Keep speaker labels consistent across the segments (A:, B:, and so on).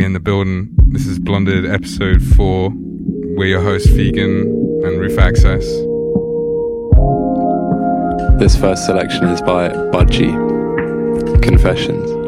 A: We in the building. This is Blonded episode four. We're your hosts, Vegyn and Roof Access.
B: This first selection is by Budgie. Confessions.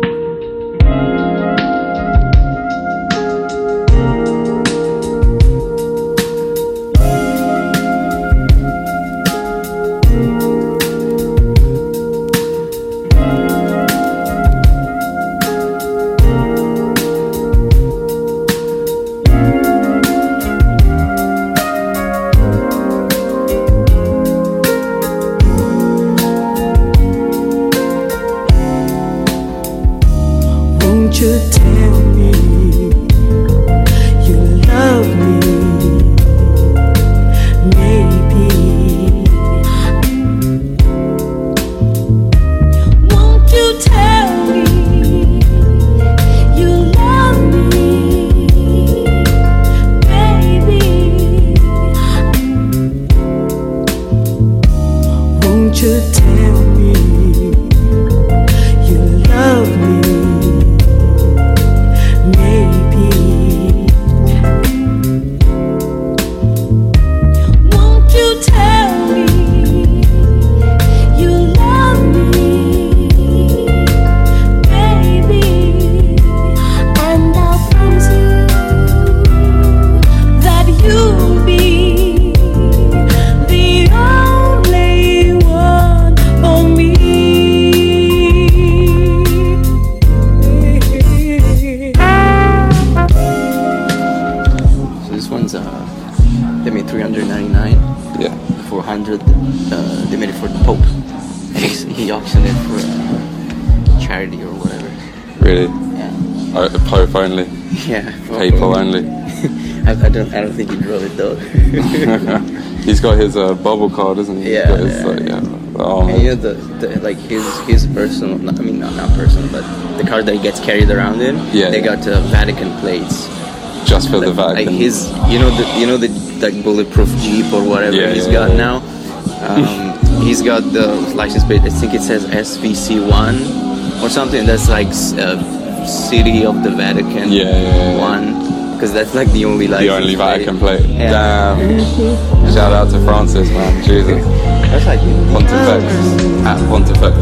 B: Bubble card, doesn't he?
C: Yeah, yeah.
B: like, yeah. Oh,
C: and you know the, the like his his personal not- I mean not not personal but the card that he gets carried around in.
B: Yeah,
C: They got uh, Vatican plates.
B: just for the Vatican.
C: Like his, you know, the you know the like bulletproof Jeep or whatever
B: Yeah,
C: he's
B: yeah,
C: got
B: yeah.
C: now. Um, he's got the license plate. I think it says SVC one or something. That's like uh, City of the Vatican
B: yeah.
C: one, because that's like the only license.
B: the only Vatican plate.
C: Yeah.
B: Damn. Shout out to Francis, man. Jesus.
C: That's like
B: Pontifex. At Pontifex.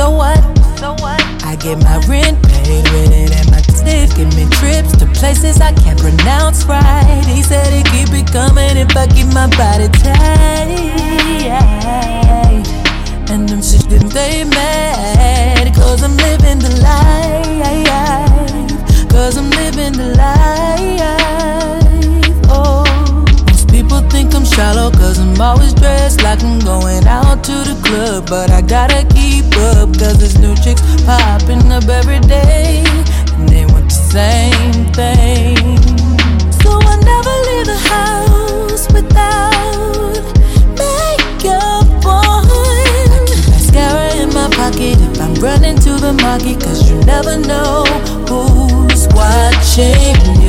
D: So what? So what? I get my rent paid with it, and my tips give me trips to places I can't pronounce right. He said he keep it coming if I keep my body tight. And them shit stay mad, cause I'm living the life. Cause I'm living the life. Shallow cause I'm always dressed like I'm going out to the club. But I gotta keep up cause there's new chicks popping up every day. And they want the same thing. So I never leave the house without makeup on. Mascara in my pocket if I'm running to the market cause you never know who's watching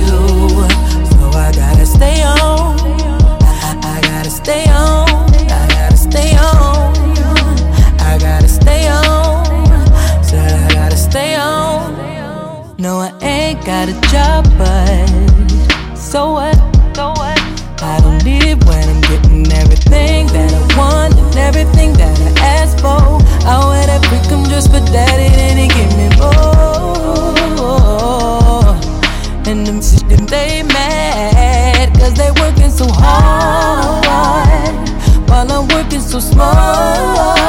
D: stay on. I gotta stay on. I gotta stay on. Said so I gotta stay on. No, I ain't got a job, but so what? So
E: what? I don't need it when I'm getting everything that I want and everything that I
F: ask for.
D: I
G: would have
D: become
G: just
D: for that. It small.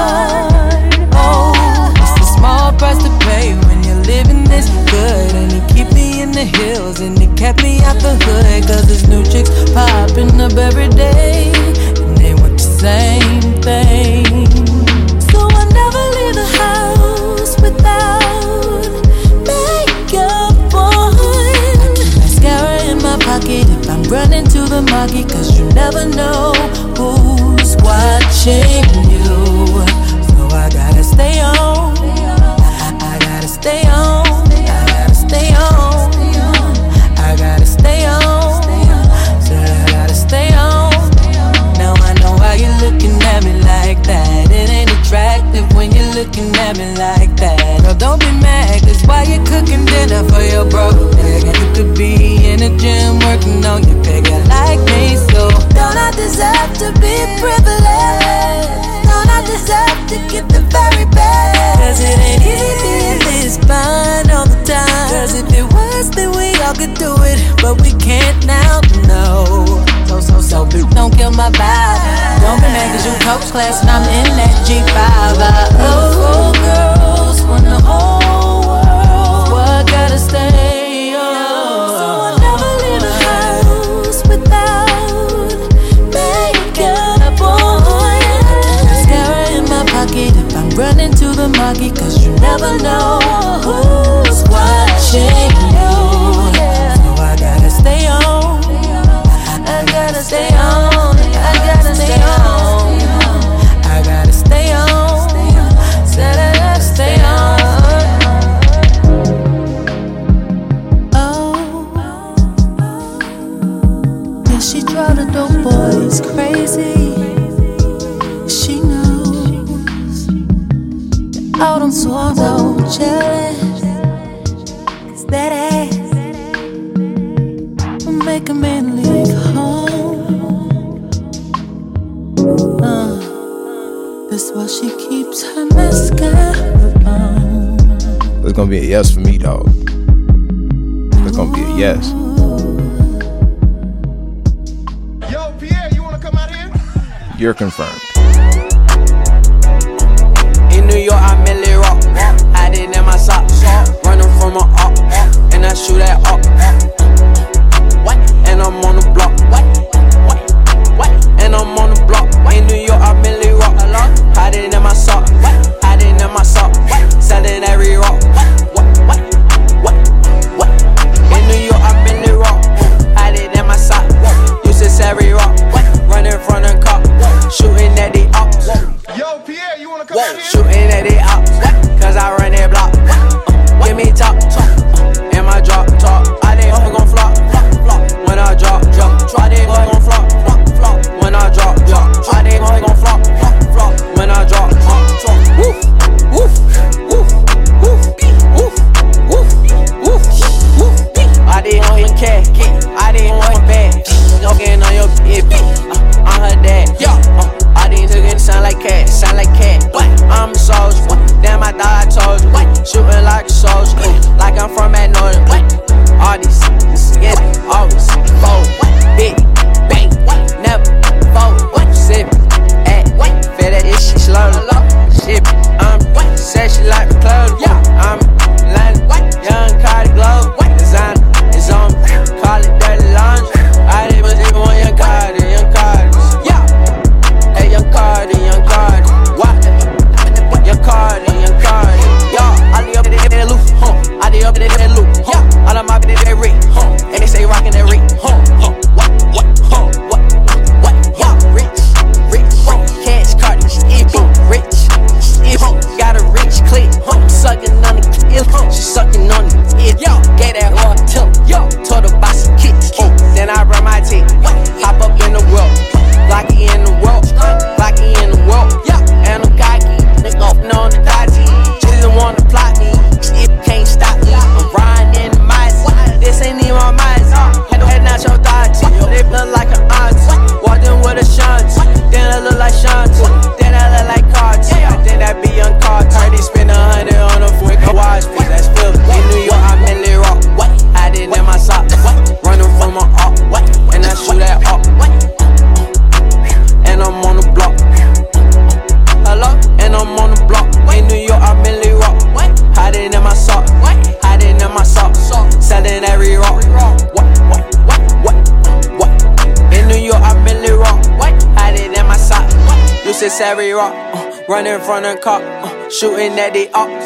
D: Uh,
H: running from the cop, uh, shooting at the ops. You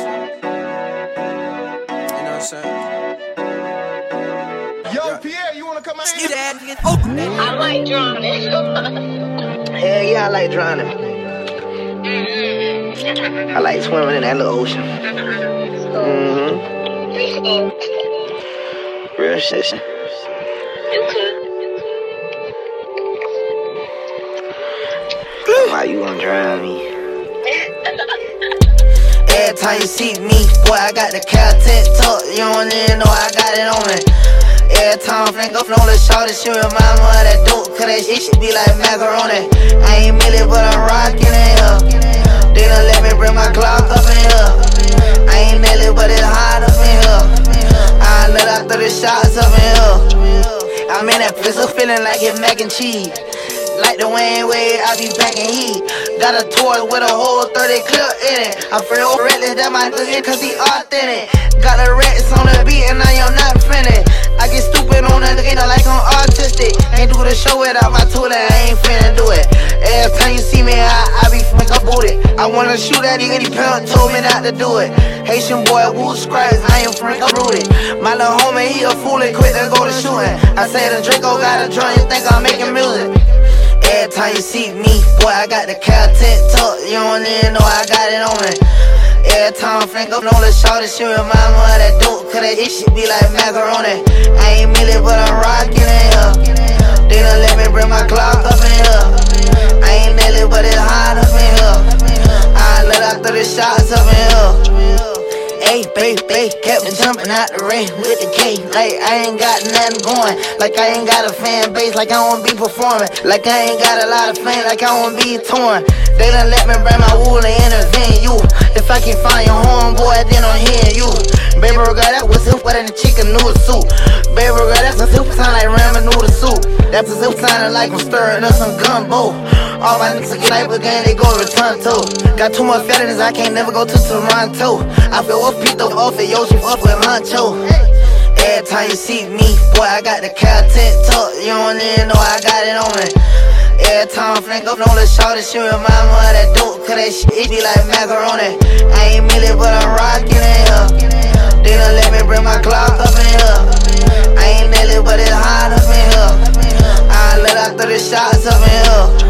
H: know what I'm saying?
I: Yo, Pierre, you wanna come out here?
J: I like drowning.
K: Hell yeah, I like drowning. I like swimming in that little ocean. Mm-hmm. Real shit. The tucked. You don't even know I got it on me. Every time think up the shorty, she remind me of that dope, cause that shit should be like macaroni. I ain't milli, but I'm rockin' in here. They done let me bring my Glock up in here. I ain't Nelly, but it's hot up in here. I let out 30 shots up in here. I'm in that pistol feeling like it's mac and cheese. Like the Wayne way, I be back packing heat. Got a toy with a whole 30 clip in it. I feel reckless, that my nigga, cause he authentic. Got the rats on the beat and I am not finished. I get stupid on the nigga like I'm autistic. Ain't do the show without my tool and I ain't finna do it. Every time you see me, I, I be make a booty. I wanna shoot at that nigga, he parent told me not to do it. Haitian boy, woo scratch, I ain't Frank Rudy. My little homie, he a fool and quick to go to shooting. I say the Draco got a drum, you think I'm making music. Every time you see me, boy, I got the content tucked. You don't even know I got it on me. Every time think up on the shorty, she remind me of that dope, cause that shit be like macaroni. I ain't milli, but I'm rockin' in here. They done let me bring my Glock up in here. I ain't Nelly, but it's hot up in here. I let out 30 shots up in here. Hey, baby, baby, kept me jumping out the rain with the K. Like I ain't got nothing going. Like I ain't got a fan base. Like I won't be performing. Like I ain't got a lot of fame. Like I won't be torn. They done let me bring my wool and intervene you. If I can find your homeboy, then I'm hearing you. Baby girl, that was soup, in the chicken noodle soup. Baby girl, that's a soup sound like ramen noodle soup. That's a soup sounding like I'm stirring up some gumbo. All my niggas get like again, they go to. Got too much felonies, I can't never go to Toronto. I feel off Pete off at Yoshi, fuck with Huncho. Every time you see me, boy, I got the content tucked. You don't even know I got it on me. Every time I think up on the shorty, she remind me of that dope, cause that shit be like macaroni. I ain't milli, but I'm rockin' in here. They done let me bring my Glock up in here. I ain't Nelly, but it's hot up in here. I let out 30 shots up in here.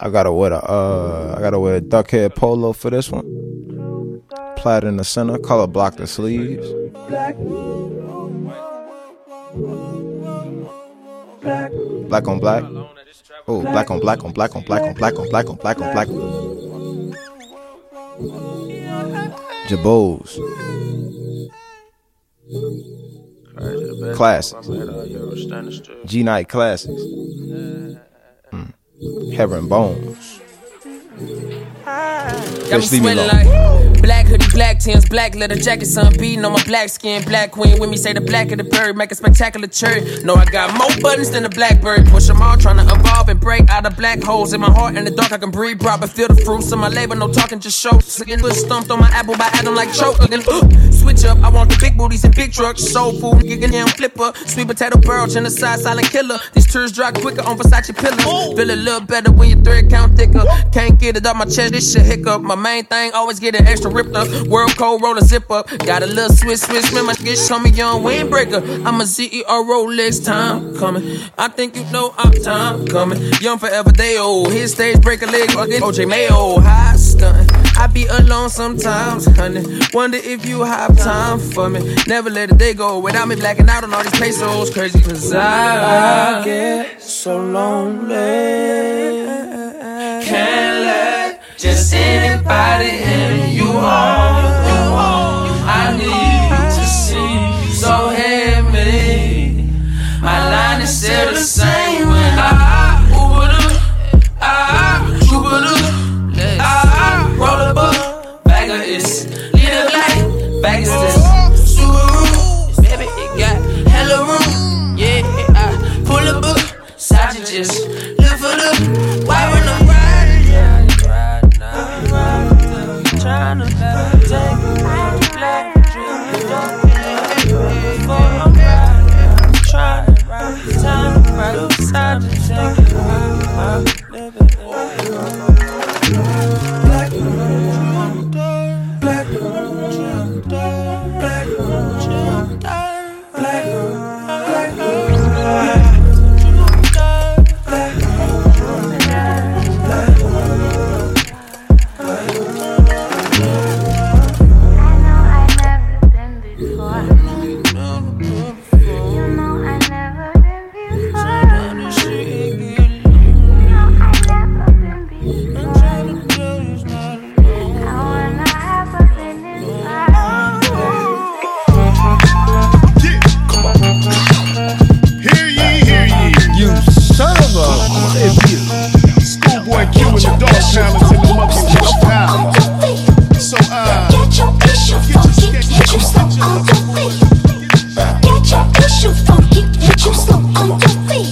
L: I gotta wear the uh, I gotta wear a duck head polo for this one. Plaid in the center, color block the sleeves. Black on black. Oh, black on black on black on black on black on black on black on black. Jabos. Classics. G Night Classics. Mm. Heron Bones.
M: Got me
L: Bitch, leave
M: sweating like black hoodie, black Tims, black leather jacket, sun beating on my black skin. Black queen with me say the black of the bird, make a spectacular cherry. No, I got more buttons than a blackbird. Push them all, trying to evolve and break out of black holes in my heart. In the dark, I can breathe proper, feel the fruits of my labor. No talking, just show. Slicking foot stumped on my apple by Adam like choke. Again, uh, switch up, I want the big booties and big trucks. Soul food, nigga, damn flipper. Sweet potato barrel, genocide, silent killer. These tears dry quicker on Versace pillars. Feel a little better when your thread count thicker. Can't get it up my chest, this shit hiccup. My main thing, always getting extra ripped up. World code, roll a zip up. Got a little Swiss, Swiss, man, my nigga show me young windbreaker. I'm a CEO Rolex, time coming. I think you know I'm time coming. Young forever, they old. His stage break a leg, again. OJ Mayo, high stun. I be alone sometimes, honey. Wonder if you have time for me. Never let a day go without me blacking out on all these pesos. Crazy, cause I get so lonely. Can't just anybody in you home. I need to see so heavy. My line is still the same when I Uber I Uber I roll up a bag of this. Little black bag of this. tryna let her take me black don't before I'm I'm trying
G: to ride, time to
F: ride, time to take
G: Schoolboy Q and the dog pounders in the motherfucking town. So, uh,
N: Get your issue funky, get you slow on your feet. Get your issue funky, get you slow on your feet.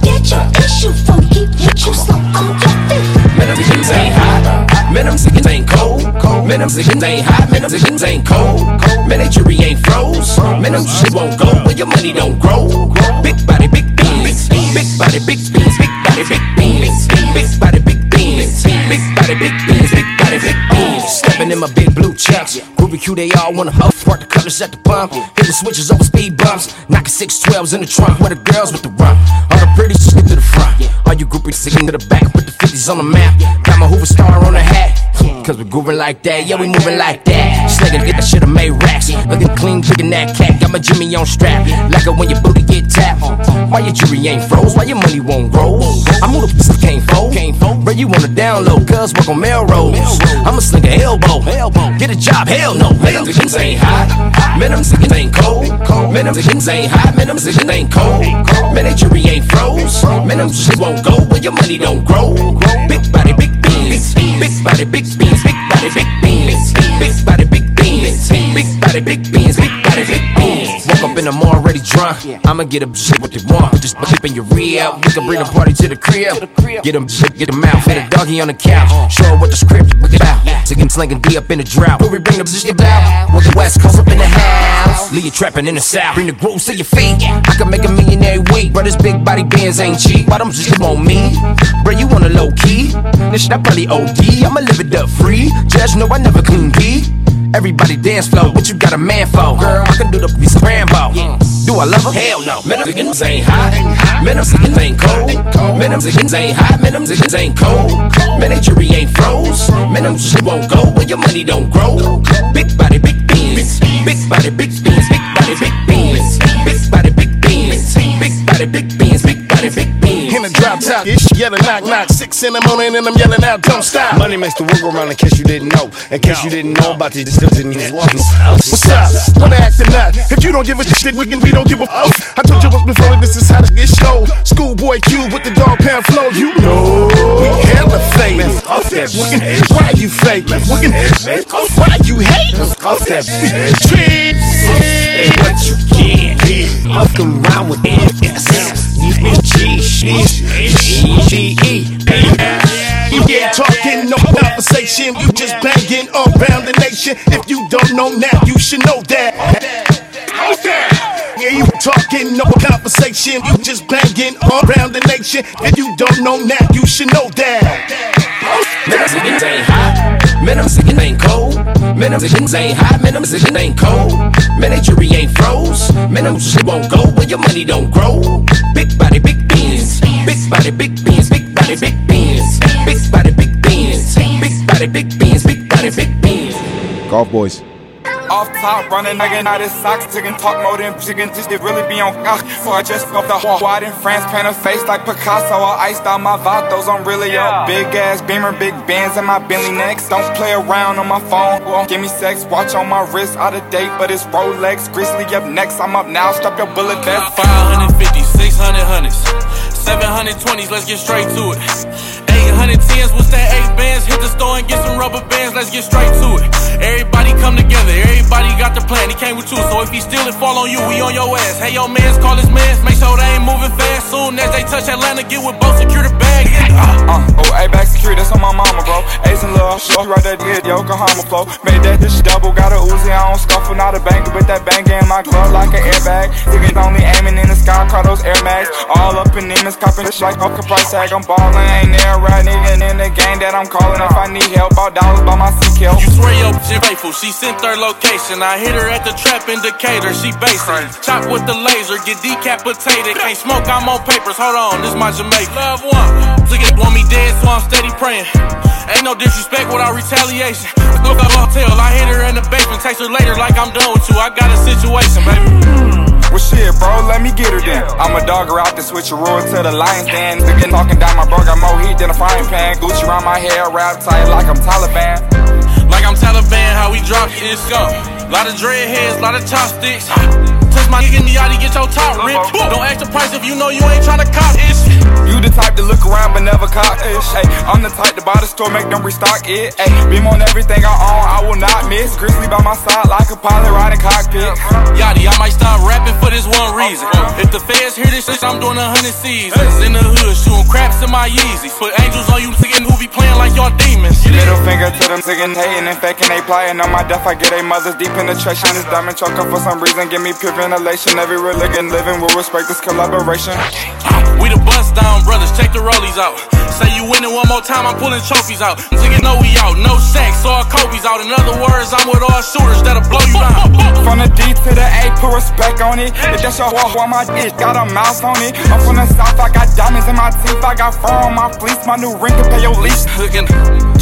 N: Get your issue funky, get you slow on your feet.
O: Man, them chickens ain't hot. Man, them chickens ain't cold. Man, them chickens ain't hot. Man, them chickens ain't cold. Man, they jury ain't froze. Man, them shit won't go where your money don't grow. Big body, big In my big blue chucks. Groovy Q, they all wanna huff. Work the colors at the pump. Hit the switches over speed bumps. Knocking six twelves in the trunk. Where the girls with the rump. All the pretty shit to the front. All you groupies sticking to the back. Put the 50s on the map. Got my Hoover star on the hat. Cause we grooving like that, yeah, we moving like that. Slinging it, I should've made racks. Looking clean, picking that cat. Got my Jimmy on strap. Like it when your booty get tapped. Why your jury ain't froze? Why your money won't grow? I move the can't fold. Bro, you wanna download, cuz work on Melrose. I'ma sling a elbow. Get a job, hell no. Man, them ain't hot. Man, them ain't cold. Man, them ain't hot. Man, them ain't cold. Man, jury ain't froze. Man, them won't go where your money don't grow. Big body, big beans. Big body, big beans. Big body, big beans. Big body, big beans. Big body, big beans. Big body, big beans. Up the morning already drunk. I'ma get them shit what they want. Just keep in your rear. We can bring the party to the crib. Get them get them out. Fit a doggy on the couch. Uh-huh. Show what the script book it out. Singing, slinging D up in the drought. Where we bring the shit out. With the West Coast up in the house. Leave you trapping in the South. Bring the grooves to your feet. I can make a million every week. Bro, this big body bands ain't cheap. Why them just on me? Bro, you want a low key? This shit I probably OD. I'ma live it up free. Just know I never clean B. Everybody dance flow, what you got a man for? Girl, I can do the piece of Rambo. Do I love her? Hell no. Man, them ain't hot. Man, them ain't cold. Man, them ain't hot. Man, them ain't cold. Man, they ain't froze. Man, them shit won't go where your money don't grow. Big body, big beans. Big body, big beans. Big body, big beans. Big body, big beans. Big body, big beans. Big body, big beans.
G: in the drop top, yelling knock knock. Six in the morning and I'm yelling out, don't stop.
P: Money makes the world go round in case you didn't know. In case you didn't know about these still didn't use walking.
G: What's up? Wanna act or not? If you don't give a shit, we can we don't give a fuck. I told you once before, this is how to get show. Schoolboy Q with the dog pound flow, you know. We famous. Off that bitch. Why you fake? Why you hate? Off that bitch. Trees.
P: What you get? Fuck around with S. G, G, E,
G: You ain't talking no conversation, you just banging around the nation. If you don't know now, you should know that. Yeah, you talking no conversation, you just banging all around the nation. If you don't know now, you should know that.
O: Man, them chickens ain't hot. Man, them chickens ain't cold. Man, them chickens ain't hot. Man, them chickens ain't cold. Man, they jury ain't froze. Man, them shit won't go where your money don't grow. Big body, big beans. Big body, big beans. Big body, big beans. Big body, big beans. Big body, big beans. Big body, big beans.
F: Golf boys.
Q: Off top, running nigga, now this socks, chicken talk more than chicken, just it really be on cock. So I just off the whole wide in France, paint a face like Picasso. I iced out my vatos, I'm really up. Big ass beamer, big bands in my Bentley next. Don't play around on my phone, won't give me sex. Watch on my wrist, out of date, but it's Rolex. Grizzley up next, I'm up now, stop your bullet vest.
R: 550, 600 hundreds, 720s, let's get straight to it. 810s, what's that? Eight bands, hit the store and get some rubber bands, let's get straight to it. Everybody come together, everybody got the plan, he came with you, so if he steal it, fall on you, we on your ass. Hey, yo, mans, call his mans, make sure they ain't moving fast. Soon as they touch Atlanta, get with both, secure the bag.
Q: Uh, oh, A back security, that's on my mama, bro. Ace and love, show right there, did Yokohama flow. Made that bitch double, got a Uzi, I don't scuffle, not a banger, but that bang in my glove like an airbag. Niggas only aiming in the sky. sky, call those Air Max. All up in demons, copping shit like off the price tag. I'm ballin', ain't there right nigga in the game that I'm calling. If I need help, all dollars by my CK.
R: You swear your shit faithful, she sent her location. I hit her at the trap indicator, she basic. Chop with the laser, get decapitated. Can't smoke, I'm on papers. Hold on, this my Jamaica. Love one. Look at want me dead, so I'm steady praying. Ain't no disrespect without retaliation. Look up hotel, I hit her in the basement. Text her later like I'm done with you. I got a situation, baby.
Q: Well shit, bro, let me get her then. I'm a dogger out the switcheroo to the lion's den. Again, talking down my bro, got more heat than a frying pan. Gucci around my hair, wrapped tight like I'm Taliban.
R: Like I'm Taliban, how we drop this go. Lot of dreadheads, lot of chopsticks. Touch my nigga in the yachty, get your top ripped. Uh-huh. Don't ask the price if you know you ain't tryna cop it.
Q: You the type to look around but never cop it. Hey, I'm the type to buy the store, make them restock it. Hey, beam on everything I own, I will not miss. Grizzley by my side like a pilot riding cockpit.
R: Yachty, I might stop rapping for this one reason. Uh-huh. If the feds hear this shit, I'm doing a hundred seasons. In the hood, shooting craps in my Yeezys. Put angels on you, thinking who be playing like y'all demons.
Q: Middle finger to them singing, hating and faking, they plying on my death. I get a mother's deep in penetration. This diamond choker for some reason, give me pure ventilation. Every religion living will respect this collaboration.
R: We the bust down brothers, check the rollies out. Say you winning one more time, I'm pulling trophies out. Nigga know we out, no sex, all Kobe's out. In other words, I'm with all shooters that'll blow you down.
Q: From the D to the A, put respect on it. If that's your walk on my dick, got a mouse on it. I'm from the south, I got diamonds in my teeth, I got fur on my fleece. My new ring can pay your lease.
R: Looking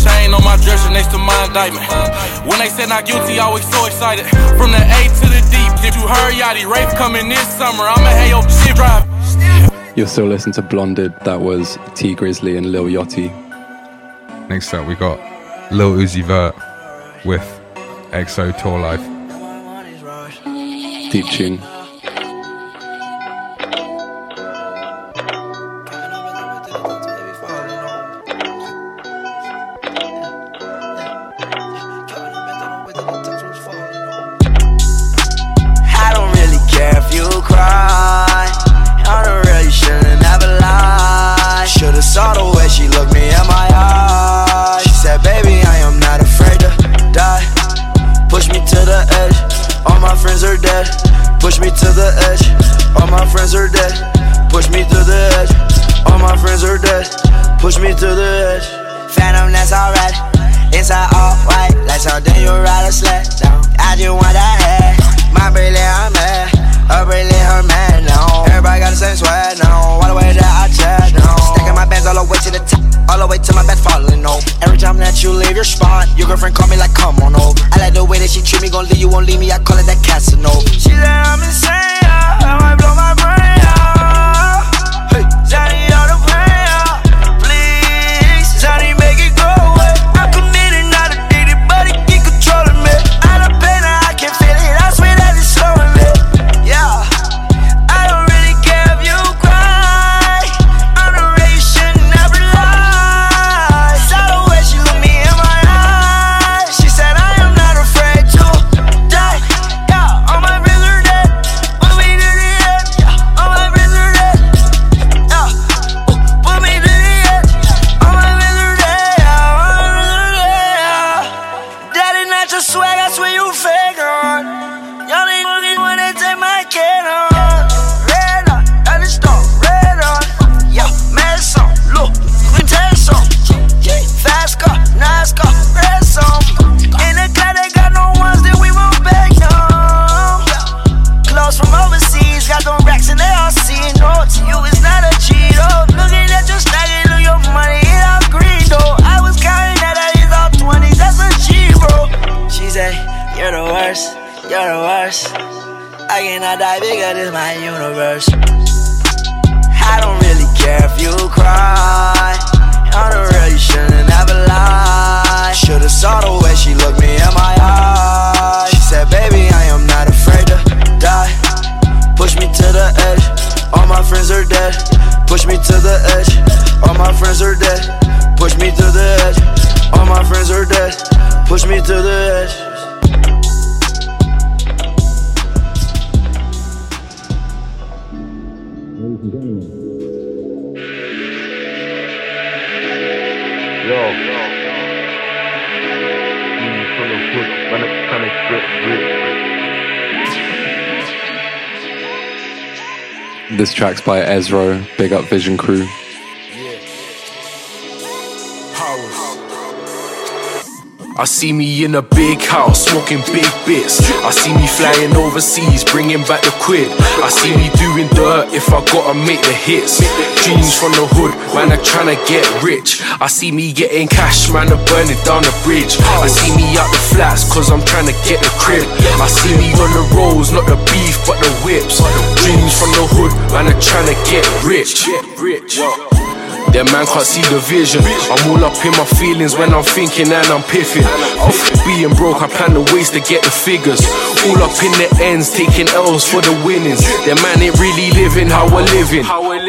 R: chain on my dresser next to my indictment. When they said not guilty, I was so excited. From the A to the D, if you heard Yachty, Rafe coming this summer, I'ma have your shit drive.
B: You're still listening to Blonded. That was Tee Grizzley and Lil Yachty.
A: Next up, we got Lil Uzi Vert with XO Tour Life.
B: Deep tune.
S: Are dead. Push me to the edge. All my friends are dead. Push me to the edge. All my friends are dead. Push me to the edge. Phantom, that's alright. Inside all white, like something you ride a sled. I just want that head. My bracelet, I'm mad. Her bracelet, her man, no. Everybody got the same swag, no. All the way that I chat, no. Stacking my bands all the way to the top. All the way to my bed falling, no. Every time that you leave your spot, your girlfriend call me like, come on over. I like the way that she treat me, gon' leave you, won't leave me. I call it that Casanova. She said I'm insane. I might blow my brain out. Hey, Johnny,
B: Vision Crew.
T: See me in a big house, smoking big bits. I see me flying overseas, bringing back the quid. I see me doing dirt if I gotta make the hits. Dreams from the hood, man, I'm trying to get rich. I see me getting cash, man, I'm burning down the bridge. I see me out the flats, cause I'm trying to get the crib. I see me on the roads, not the beef, but the whips. Dreams from the hood, man, I'm trying to get rich. Rich. Them man can't see the vision. I'm all up in my feelings when I'm thinking and I'm piffing. Off being broke, I plan the ways to get the figures. All up in the ends, taking L's for the winnings. Them man ain't really living how we're living.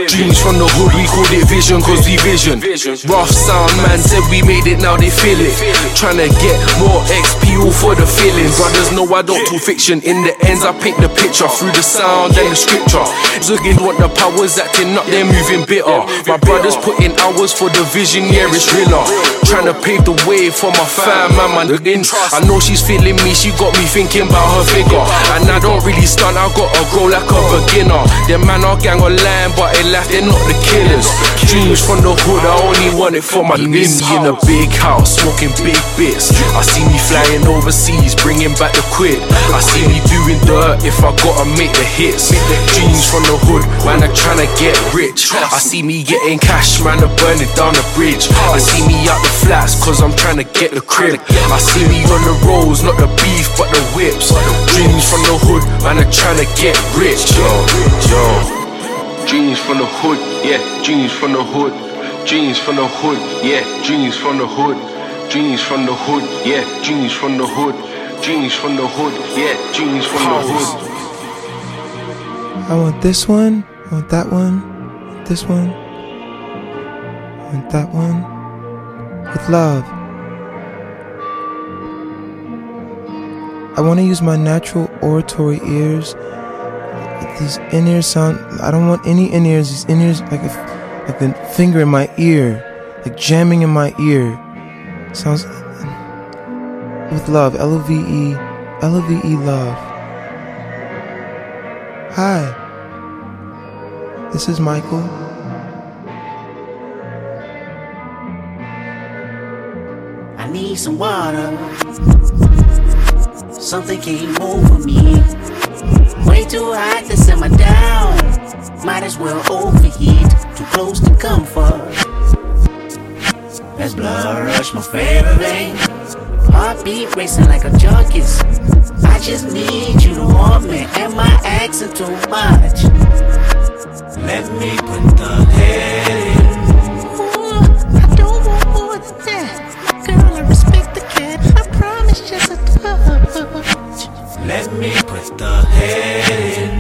T: Dreams from the hood, we called it vision cause we vision. Rough sound, man said we made it, now they feel it. Tryna get more XP all for the feeling. Brothers know I don't talk fiction. In the ends, I paint the picture through the sound and the scripture. Zugging what the powers acting up, they're moving bitter. My brothers putting hours for the vision, yeah, it's realer. Trying to pave the way for my fam, man, man. In. I know she's feeling me, she got me thinking about her figure. And I don't really stunt, I gotta grow like a beginner. Them man are gang online, but in life they're not the killers. Dreams from the hood, I only want it for my nins. In a big house, smoking big bits. I see me flying overseas, bringing back the quid. I see me doing dirt if I gotta make the hits. Dreams from the hood, man, I'm trying to get rich. I see me getting cash, man, I'm burning down the bridge. I see me out the flats, cause I'm trying to get the crib. I see me on the roads, not the beef, but the whips. Dreams from the hood, man, I'm trying to get rich. Yo, yo. Dreams from the hood, yeah, dreams from the hood. Dreams from the hood, yeah, dreams from the hood. Dreams from the hood, yeah, dreams from the hood. Dreams from the hood, yeah, dreams from the hood.
F: I want this one. I want that one. This one. I want that one. With love. I want to use my natural oratory ears. These in ears sound. I don't want any in ears. These in ears, like a, like the finger in my ear, like jamming in my ear. Sounds with love. L O V E. L O V E love. Hi. This is Michael.
U: I need some water. Something came over me. Too hot to simmer down. Might as well overheat. Too close to comfort. As blood rush my favorite vein. Heartbeat racing like a junkie's. I just need you to want me. Am I asking too much? Let me put the head in.
N: I don't want more than that. Girl, I respect the cat. I promise just a touch.
U: Let me put the head in.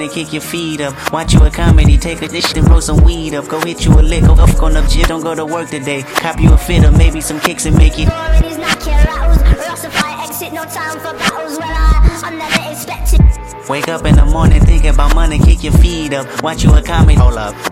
U: Money, kick your feet up. Watch you a comedy, take a dish and roll some weed up. Go hit you a lick, go up on up shit, don't go to work today. Cop you a fit or maybe some kicks and make it.
N: Authorities knock your rattles. Russify exit, no time for battles. When I, I never expected.
U: Wake up in the morning, think about money, kick your feet up. Watch you a comedy, hold up.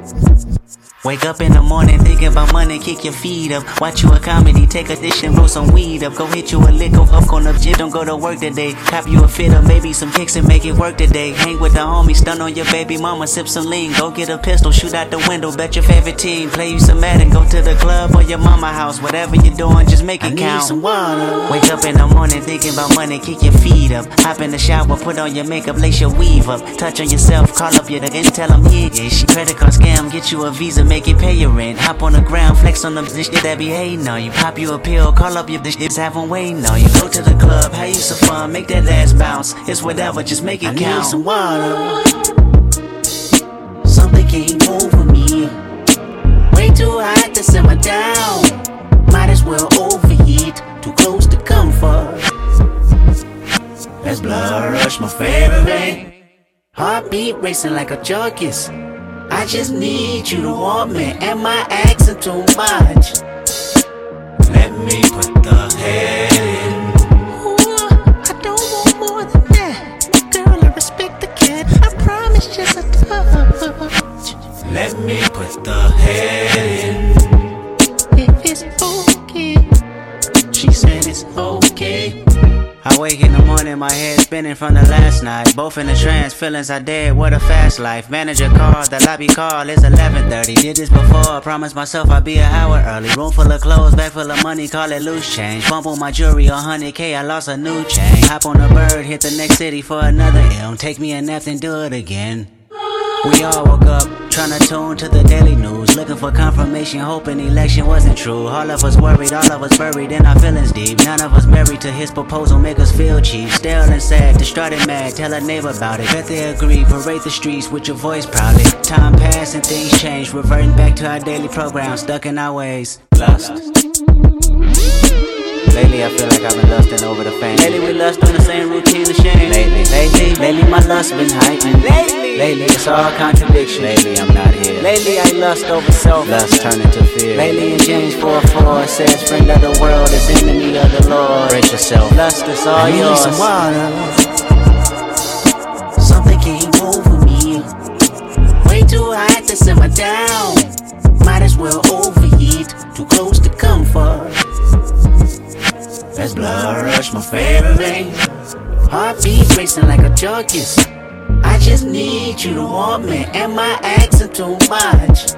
U: Wake up in the morning, think about money, kick your feet up. Watch you a comedy, take a dish and roll some weed up. Go hit you a lick, go up on up shit, don't go to work today. Cop you a fit or maybe some kicks and make it work today. Hang with the homies, stun on your baby mama, sip some lean. Go get a pistol, shoot out the window, bet your favorite team. Play you some Madden, go to the club or your mama house. Whatever you're doing, just make it I need count. some water. Wake up in the morning, thinking about money, kick your feet up. Hop in the shower, put on your makeup, lace your weave up. Touch on yourself, call up your nigga and tell him yeah, yeah. Credit card scam, get you a visa, make it pay your rent. Hop on the ground, flex on them shit that be hating on you. Pop you a pill, call up your bitch, have them waiting on you. Go to the club, have you some fun, make that ass bounce. It's whatever, just make it
N: I
U: count.
N: need some
U: water.
N: Something came over me. Way too hot to simmer down. Might as well overheat. Too close to comfort. As blood rush my favorite vein. Heartbeat racing like a junkie's. I
U: just need you to want me. Am I asking too much? Let me put the head in.
E: I don't want more than that. Girl, I respect the cat. I promise just a touch.
U: Let me put the head in. I wake in the morning, my head spinning from the last night. Both in a trance, feelings are dead. What a fast life. Manager called, the lobby call. It's 11:30. Did this before. I Promised myself I'd be an hour early. Room full of clothes, bag full of money. Call it loose change. Bump on my jewelry, 100k. I lost a new chain. Hop on a bird, hit the next city for another M. Take me a nap, then do it again. We all woke up, trying to tune to the daily news. Looking for confirmation, hoping election wasn't true. All of us worried, all of us buried in our feelings deep. None of us married to his proposal, make us feel cheap. Stale and sad, distraught and mad, tell a neighbor about it. Bet they agree, parade the streets with your voice proudly. Time passed and things change, reverting back to our daily program, stuck in our ways. Lust. Lately, I feel like I've been lusting over the fame. Lately, we lust on the same routine of shame. Lately, lately, lately, my lust been heightened. Lately, lately, it's all contradiction. Lately, I'm not here. Lately, I lust over self. Lust turn into fear. Lately, in James 4 4, it says, Friend of the world is enemy of the Lord. Brace yourself. Lust is all
E: I need
U: yours.
E: some water.
U: Something came over me. Way too hot to simmer down. Might as well overheat. Too close to comfort. That's blood rush, my favorite thing. Heartbeat racing like a junkies. I just need you to want me. Am I asking too much?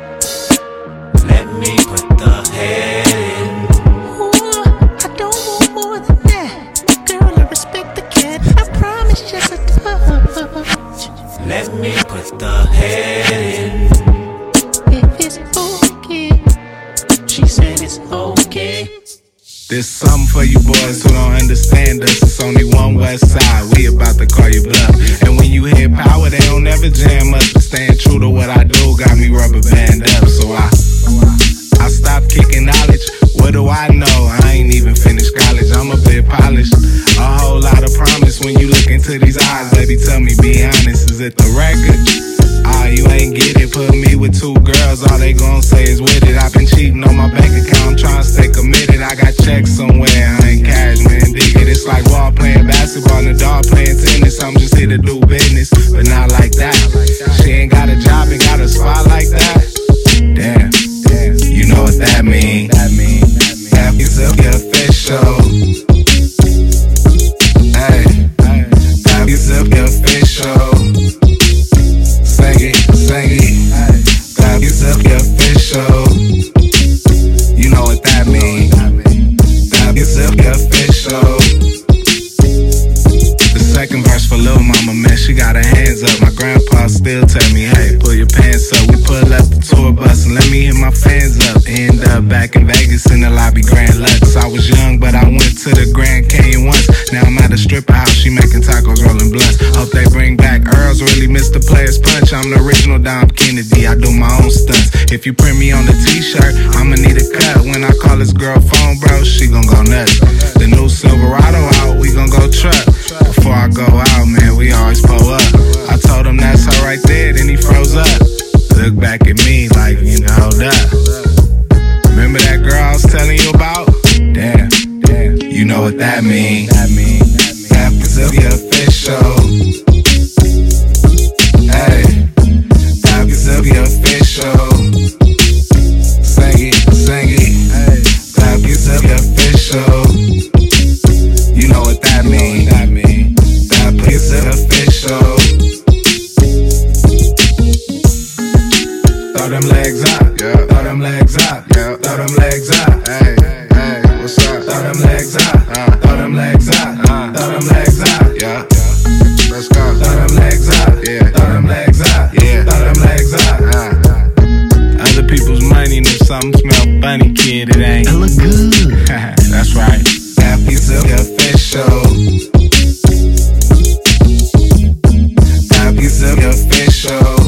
U: Let me put the head in.
E: I don't want more than that. Girl, I respect the cat. I promise just a touch.
U: Let me put the head in.
V: There's something for you boys who don't understand us. It's only one west side. We about to call you bluff. And when you hear power, they don't ever jam us. But staying true to what I do got me rubber band up. So I, I stopped kicking knowledge. What do I know? I ain't even finished college. I'm a bit polished. A whole lot of promise when you look into these eyes, baby. Tell me, be honest, is it the record? You ain't get it. Put me with two girls, all they gon' say is with it. I've been cheating on my bank account, I'm trying to stay committed. I got checks somewhere, I ain't cash, man. Dig it. It's like wall playing basketball and the dog playing tennis. I'm just here to do business, but not like that. She ain't got a job and got a spot like that. Damn, damn. You know what that mean? That mean that is official. Hey, that is official. Sing it, official. You know what that means. mean? That is official. The second for Lil Mama, man, she got her hands up. My grandpa still tell me, hey, pull your pants up. We pull up the tour bus and let me hit my fans up. End up back in Vegas in the lobby, Grand Lux. I was young, but I went to the Grand Canyon once. Now I'm at a stripper house, she making tacos, rolling blunts. Hope they bring back Earls, really miss the player's punch. I'm the original Dom Kennedy, I do my own stunts. If you print me on the t-shirt, I'ma need a cut. When I call this girl phone, bro, she gon' go nuts. The new Silverado out, we gon' go truck. Before I go out, man, we always pull up. I told him that's her right there, then he froze up. Look back at me like, you know, hold up. Remember that girl I was telling you about? Damn, damn. You know what that mean? That mean that is official. Hey, that official. Sing it, sing it. Hey, that is official. You know what that mean? Official. Throw them legs up, yeah. Throw them legs up, yeah. Throw them legs up. Hey, hey, what's up? Throw them legs up, uh. throw them legs up, uh. throw them legs up, yeah. Let's go. Throw them legs up, yeah. Throw them legs up, yeah. Throw them legs up. Uh. Other people's money and something smell funny, kid, it ain't. It look good. That's right. That piece of official. Official.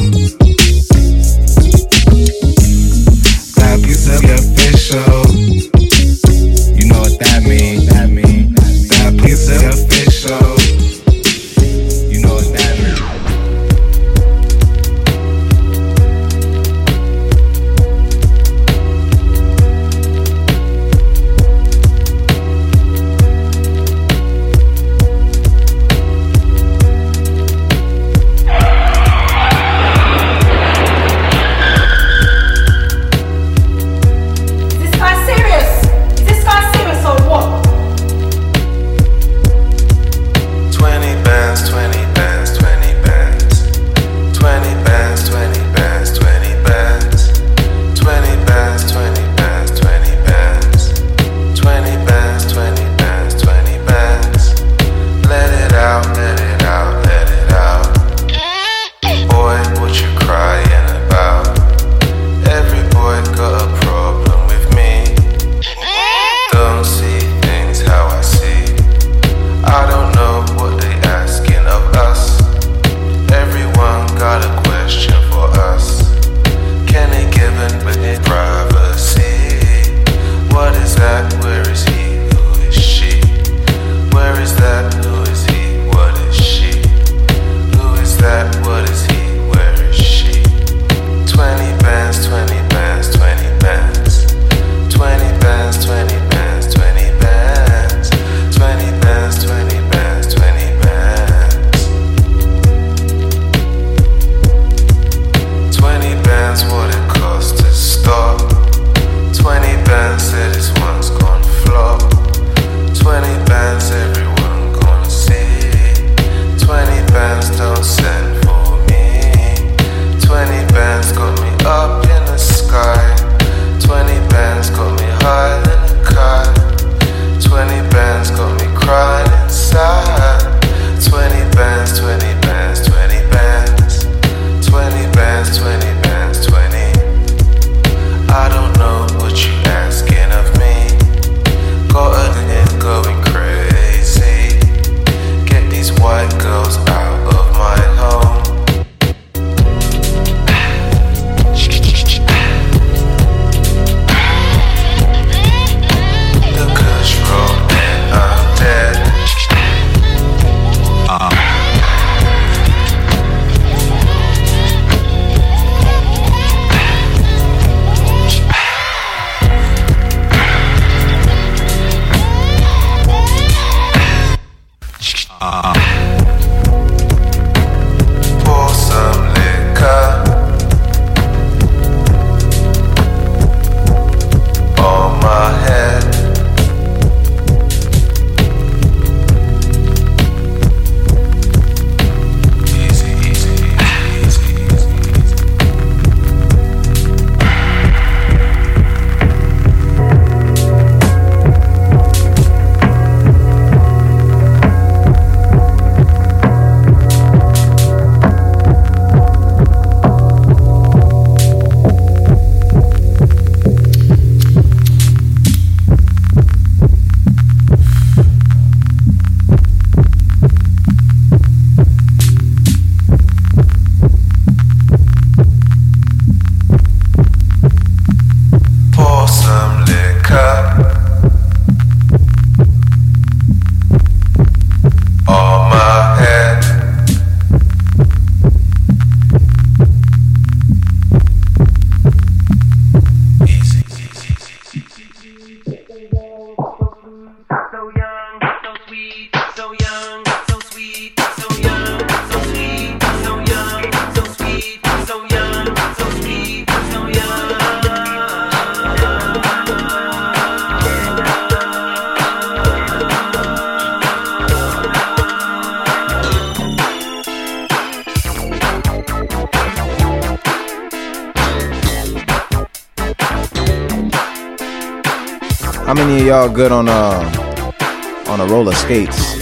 F: Y'all good on uh on a roller skates?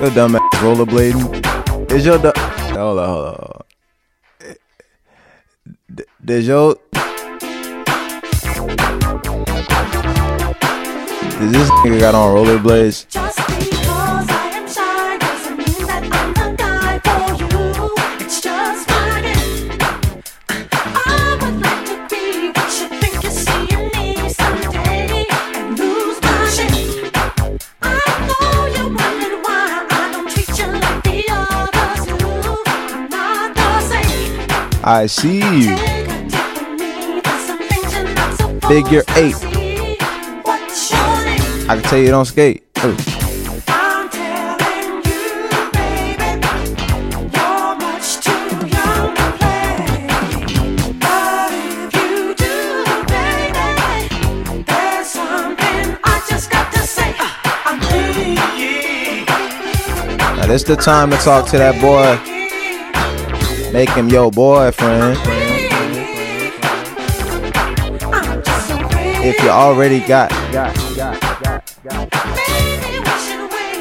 F: Your dumb ass rollerblading. Is your du- hold on, hold on, hold on. D- Does your Does this nigga got on rollerblades?
N: I see you.
F: Figure eight. I can tell you don't skate.
N: I'm thinking.
F: Now this the time to talk to that boy. Make him your boyfriend. If you already got, got, got,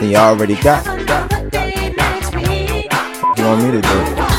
F: then you already got. You want me to do?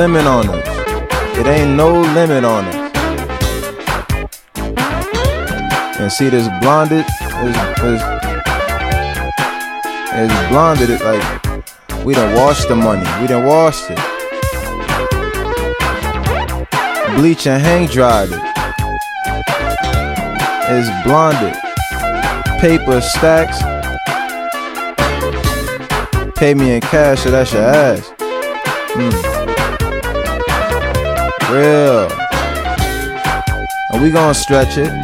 F: Limit on us. It ain't no limit on us. And see this blonded is is is blonded it like we done washed the money. We done washed it. Bleach and hang dried it. It's blonded. Paper stacks. Pay me in cash, or that's your ass. Mm.
B: Real. And we gonna stretch it.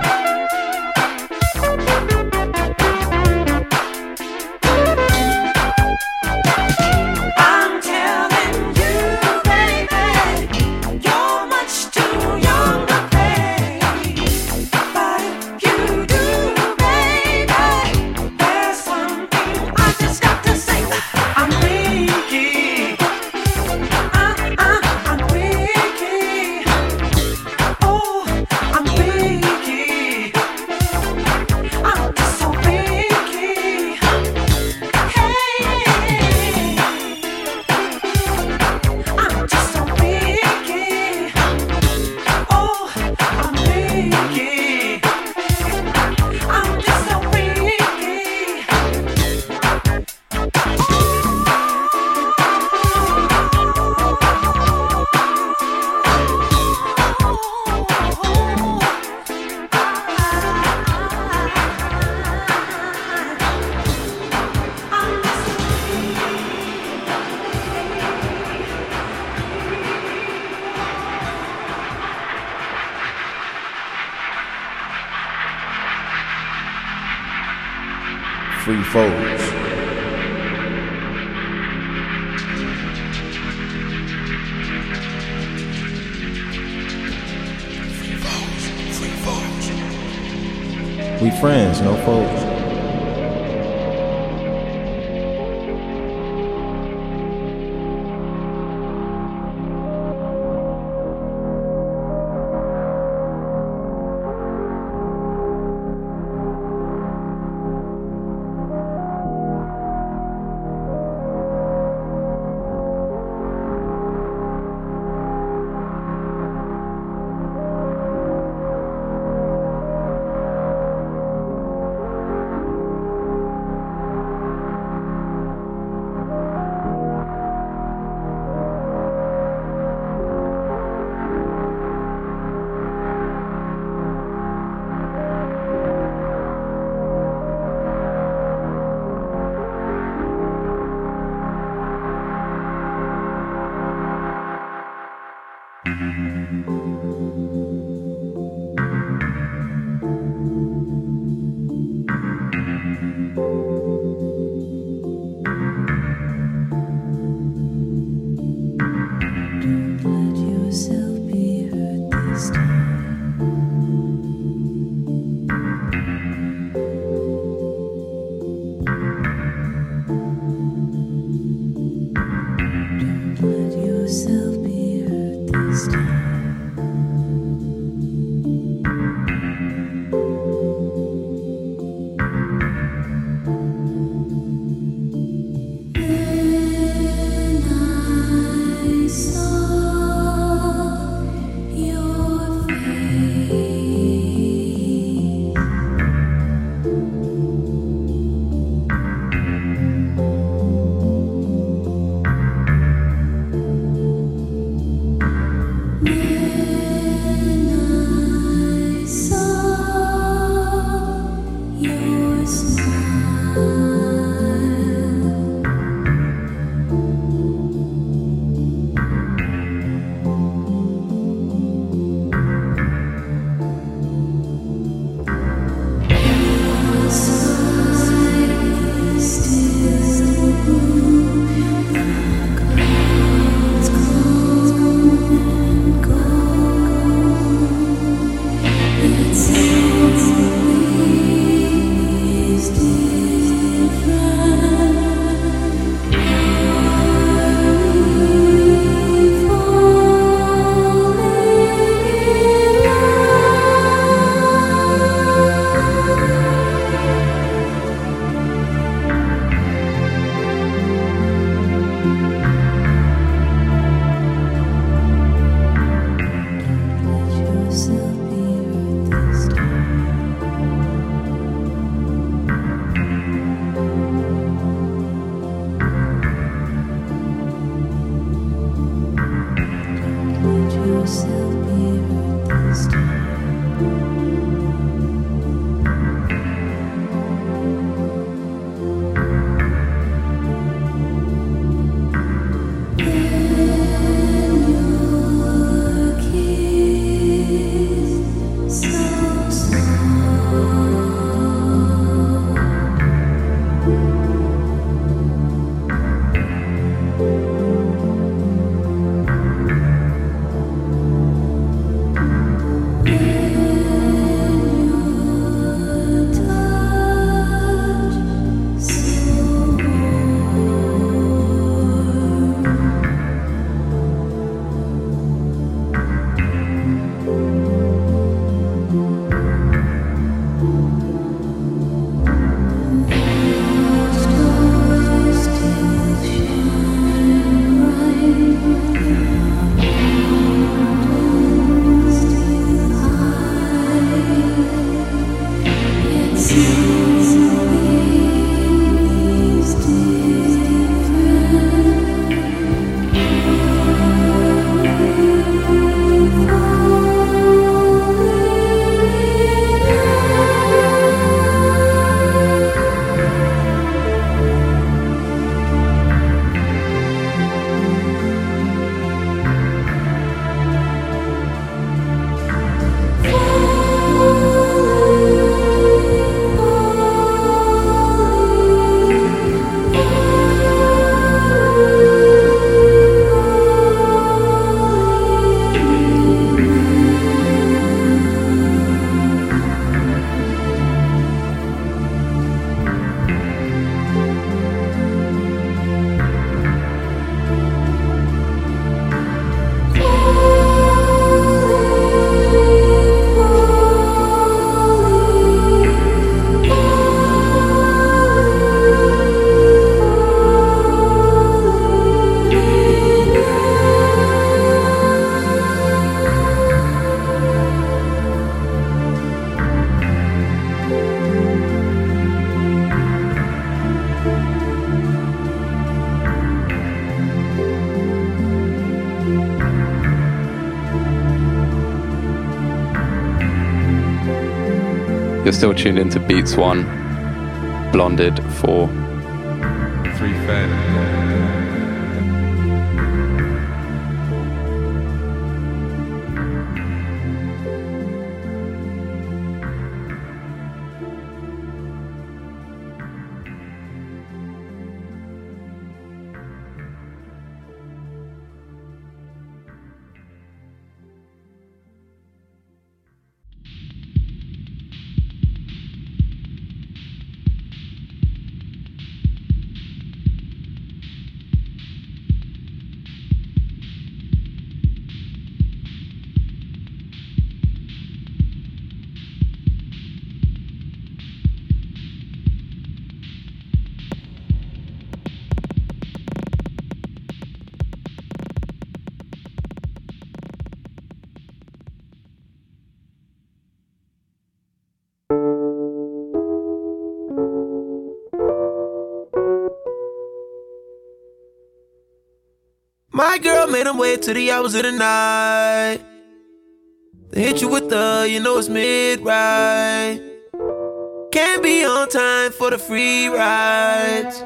W: Still tuned into Beats One, Blonded Four.
X: My girl made him wait till the hours of the night. They hit you with the, you know it's mid right. Can't be on time for the free rides.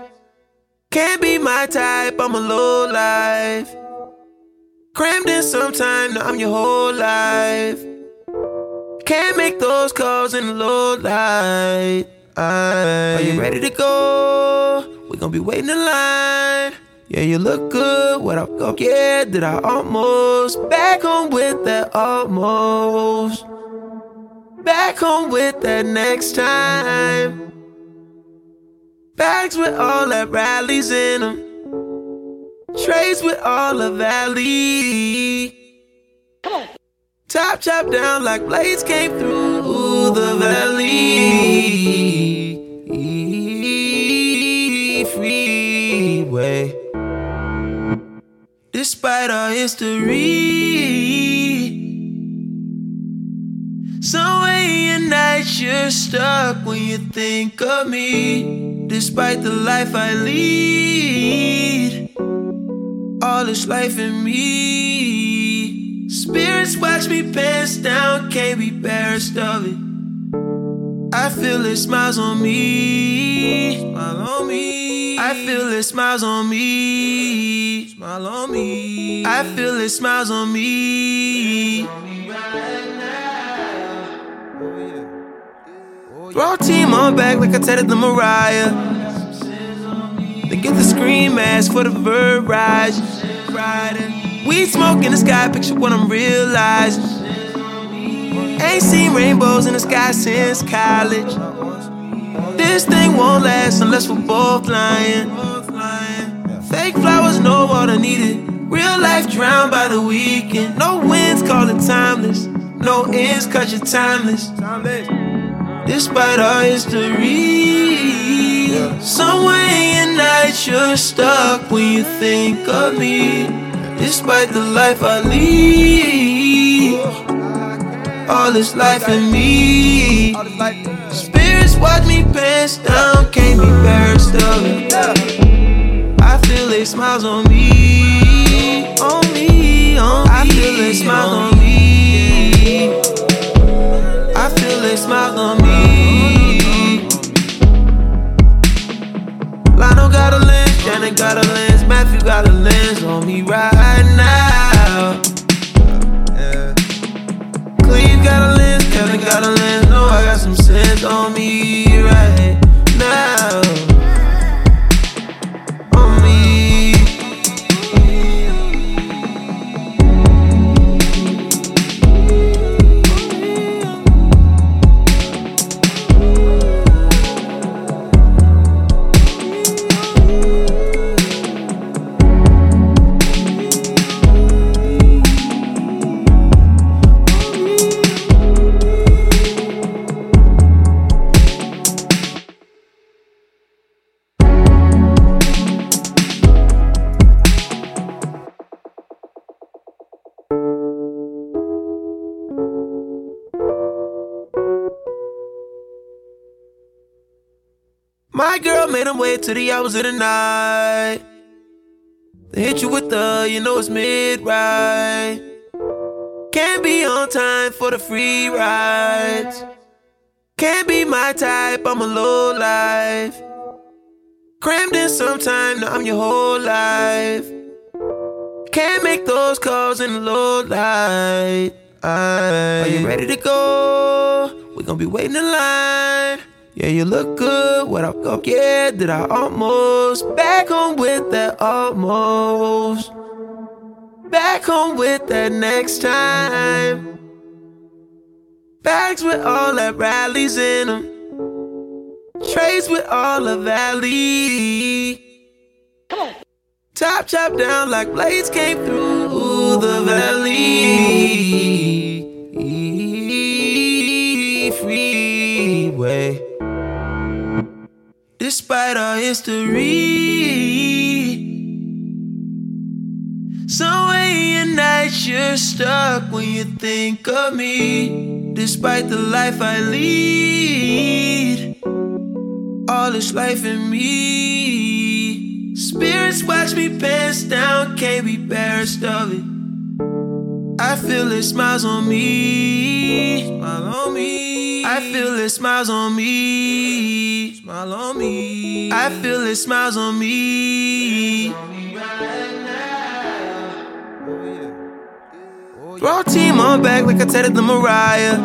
X: Can't be my type, I'm a low life. Crammed in sometime, now I'm your whole life. Can't make those calls in the low light. Are you ready to go? We gon' be waiting in line. Yeah, you look good. What I go? Yeah, did I almost back home with that almost? Back home with that next time. Bags with all that rallies in them. Trays with all the valley. Top chop down like blades came through the valley. Freeway. Despite our history, somewhere in night you're stuck when you think of me. Despite the life I lead, all this life in me. Spirits watch me pants down, can't be embarrassed of it. I feel it smiles on me, smile on me. I feel it smiles on me, smile on me. I feel it smiles on me. Throw team on back like I tatted the Mariah. Then get the scream mask for the verb rise. Weed smoke in the sky, picture what I'm realizing. Ain't seen rainbows in the sky since college. This thing won't last unless we're both lying. Fake flowers, no water needed. Real life drowned by the weekend. No winds call it timeless. No ends cause you're timeless. Despite our history, somewhere in night you're stuck when you think of me. Despite the life I lead, all this life in me. Spirits watch me pants down, can't be embarrassed of it. I feel they smiles on me, on me, on me. I feel they smiles on me. I feel they smiles on me. Lionel got a lens, Janet got a lens, Matthew got a lens on me right now. Sense on me right now. Made him wait till the hours of the night. They hit you with the, you know it's mid right. Can't be on time for the free rides. Can't be my type, I'm a low life. Crammed in sometime, now I'm your whole life. Can't make those calls in the low light. Are you ready to go? We gon' be waiting in line. Yeah, you look good. What I go get? Did I almost back home with that almost? Back home with that next time. Bags with all that rallies in them. Trays with all the valley. Come on top chop down like blades came through the valley. Despite our history, somewhere in your night you're stuck when you think of me. Despite the life I lead, all this life in me. Spirits watch me pants down, can't be embarrassed of it. I feel it smiles on me, smile on me. I feel it smiles on me, smile on me. I feel it smiles on me. Throw team on back like I tatted the Mariah.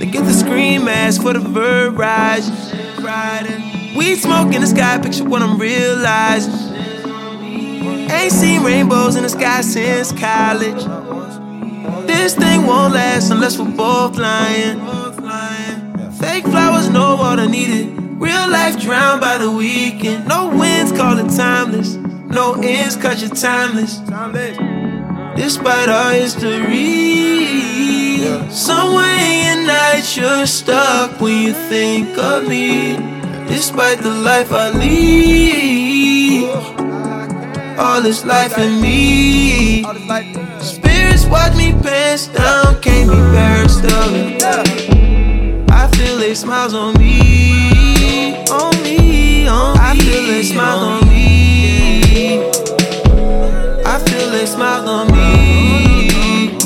X: They get the scream mask for the verb rise. Weed smoke in the sky, picture what I'm realizing. Ain't seen rainbows in the sky since college. This thing won't last unless we're both lying. Fake flowers, no water needed. Real life drowned by the weekend. No winds call it timeless. No ends cause you're timeless. Despite our history, somewhere in night you're stuck when you think of me. Despite the life I lead, all this life in me. Spirits watch me pants down, can't be embarrassed of it. I feel they smiles on me, on me, on me. I feel they smiles on me. I feel they smiles on me.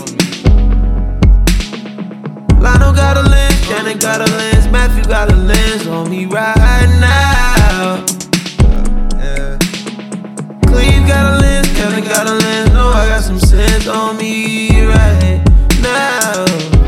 X: Lionel got a lens, Janet got a lens, Matthew got a lens on me right now. Cleve got a lens, Kevin got a lens, no, I got some sense on me right now.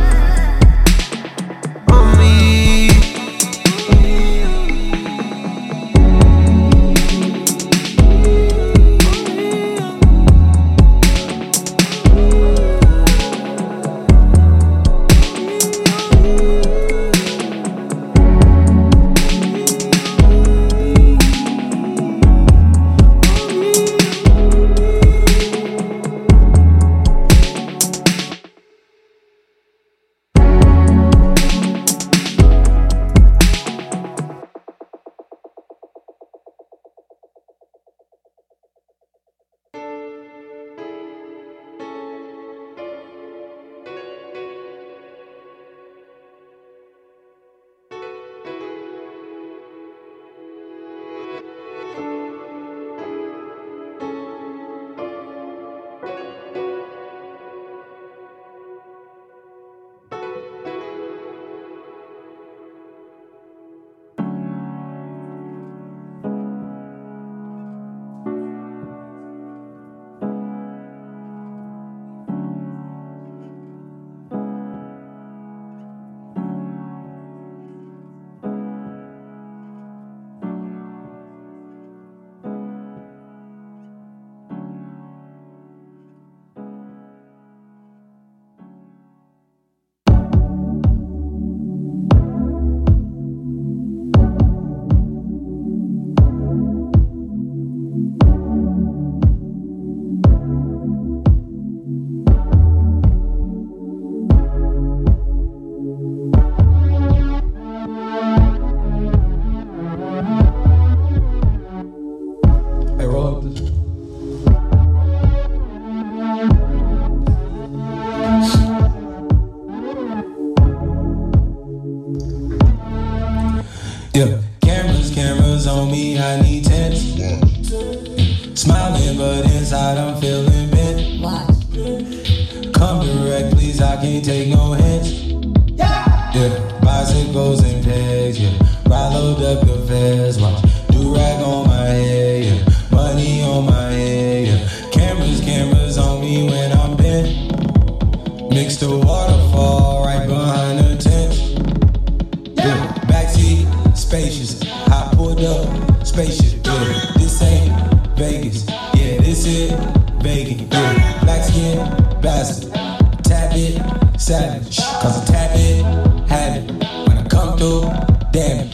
Y: Spacious. I pulled up, spaceship. Yeah, this ain't Vegas. Yeah, this is Vegas. Yeah, black skin, bastard. Tap it, savage. Cause I tap it, have it. When I come through, damn it.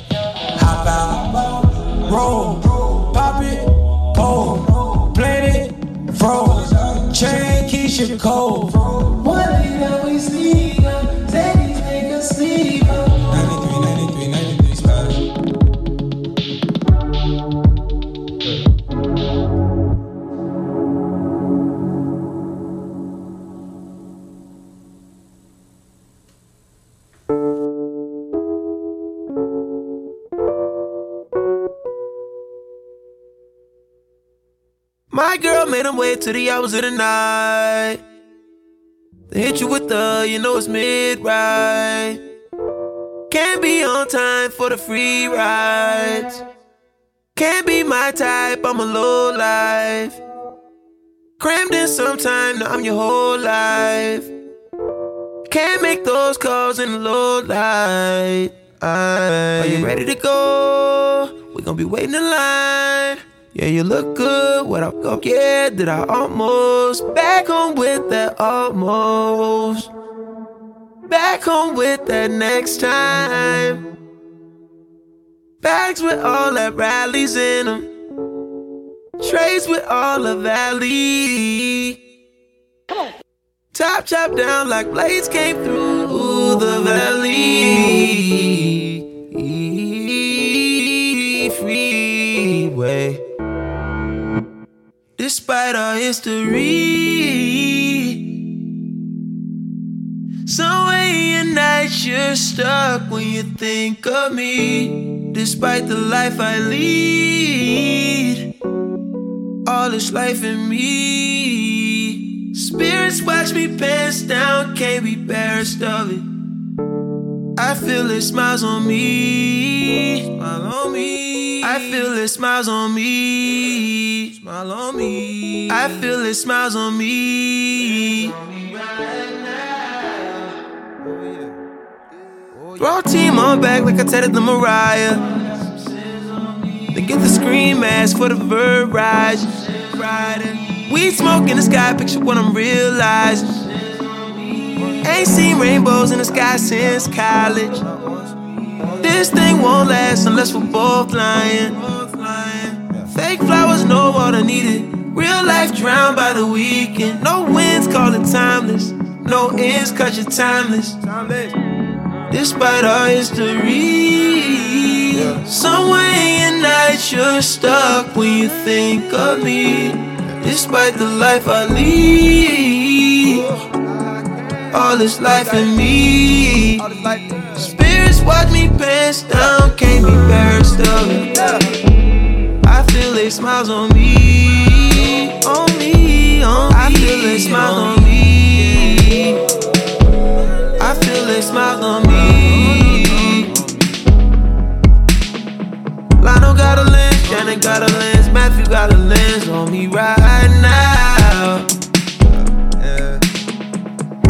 X: Made him wait till the hours of the night. They hit you with the, you know it's mid ride. Can't be on time for the free rides. Can't be my type, I'm a low life. Crammed in sometime, now I'm your whole life. Can't make those calls in the low light. Are you ready to go? we gonna be waiting in line. Yeah, you look good. What I go yeah, did I almost back home with that almost? Back home with that next time. Bags with all that rallies in them. Trays with all the valley. Come on Top chop down like blades came through the valley. Freeway. Despite our history, somewhere in your night you're stuck when you think of me. Despite the life I lead, all this life in me. Spirits watch me pants down, can't be embarrassed of it. I feel it smiles on me, smile on me. I feel it smiles on me, smile on me. I feel it smiles on me. Throw team on back like I tatted the Mariah. Then get the scream mask for the verb rise. Weed smoke in the sky, picture what I'm realizing. Ain't seen rainbows in the sky since college. This thing won't last unless we're both lying. Fake flowers, no water needed. Real life drowned by the weekend. No winds, call it timeless. No ends, cause you're timeless. Despite our history, somewhere in night you're stuck when you think of me. Despite the life I lead, all this life in me. Spirits watch me pass down, can't be embarrassed of it. I feel they smiles on me, on me, on me. I feel they smiles on me. I feel they smiles on me. Lionel got a lens, Janet got a lens, Matthew got a lens on me right now.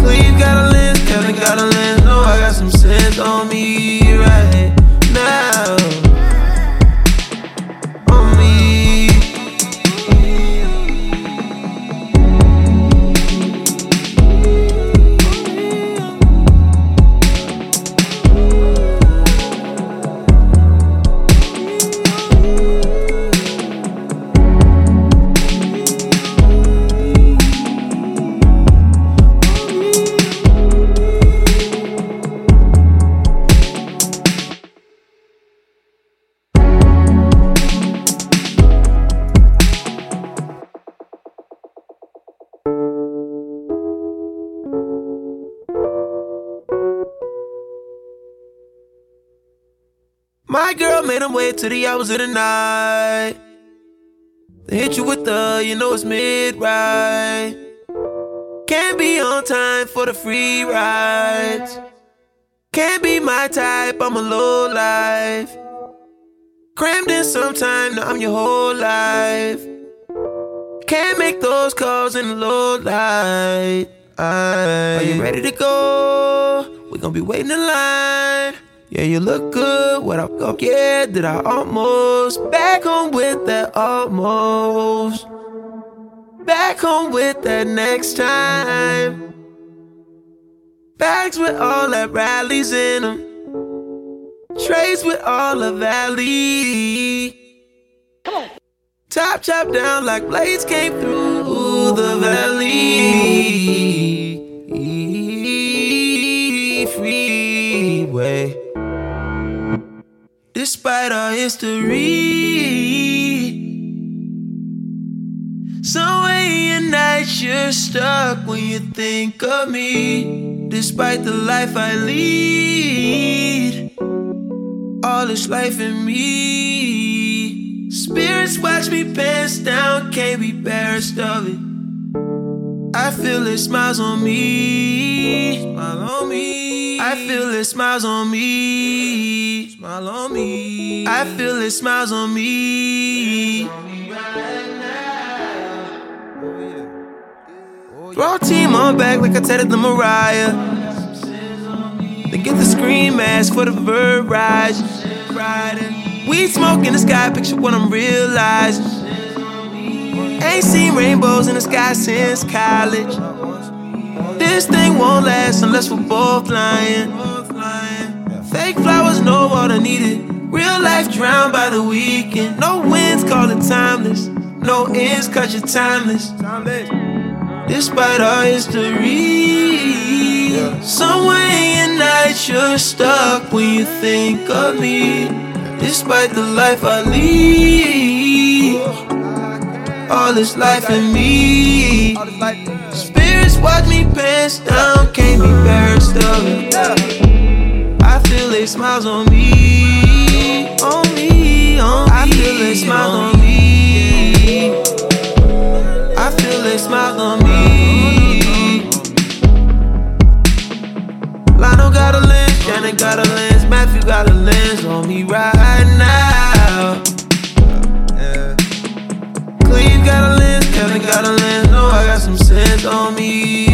X: Cleve got a lens, Kevin got a lens. No, I got some sense on me wait till the hours of the night. They hit you with the, you know it's mid ride. Can't be on time for the free rides. Can't be my type, I'm a low life. Crammed in sometime, now I'm your whole life. Can't make those calls in the low light. Are you ready to go? We gon' be waiting in line. Yeah, you look good. What up, go? Yeah, did I almost back home with that almost? Back home with that next time. Bags with all that rallies in them. Trays with all the valley. Come on top chop down like blades came through the valley. Despite our history, somewhere in your night you're stuck when you think of me. Despite the life I lead, all this life in me. Spirits watch me pants down, can't be embarrassed of it. I feel it smiles on me, smile on me. I feel it smiles on me, smile on me. I feel it smiles on me. Throw team on back like I tatted the Mariah. They get the scream mask for the verb rise. Weed smoke in the sky, picture what I'm realizing. Ain't seen rainbows in the sky since college. This thing won't last unless we're both lying. Fake flowers, no water needed. Real life drowned by the weekend. No winds call it timeless. No ends cut you timeless. Despite our history, somewhere in night you're stuck when you think of me. Despite the life I lead, all this life in me. Spirits watch me pants down, can't be embarrassed of it. I feel they smiles on me, on me, on me. I feel they smiles on me. I feel they smiles on me. Lionel got a lens, Janet got a lens, Matthew got a lens on me right lens, got a lens, no, I got some sense on me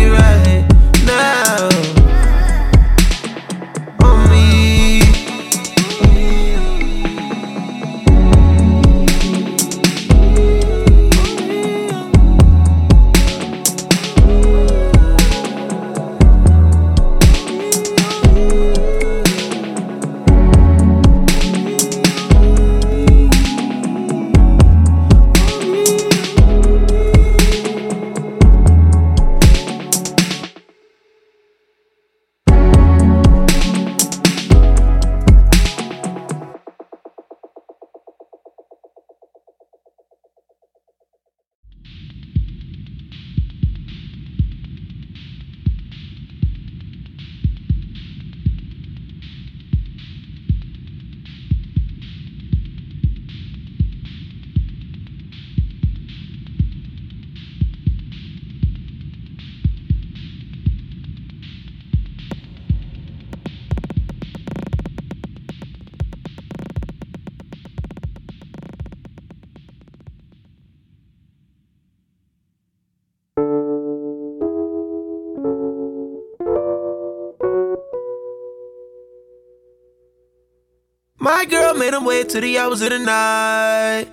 X: My girl made him wait till the hours of the night.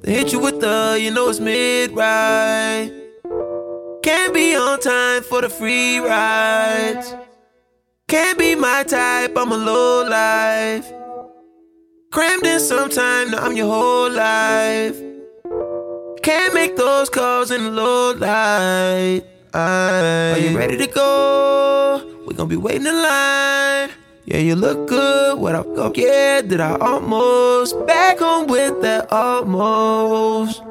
X: They hit you with the, you know it's mid ride. Can't be on time for the free rides. Can't be my type, I'm a low life. Crammed in sometime, now I'm your whole life. Can't make those calls in the low light. Are you ready to go? We gon' be waiting in line. Yeah, you look good. What up, go? Yeah, did I almost back home with that almost?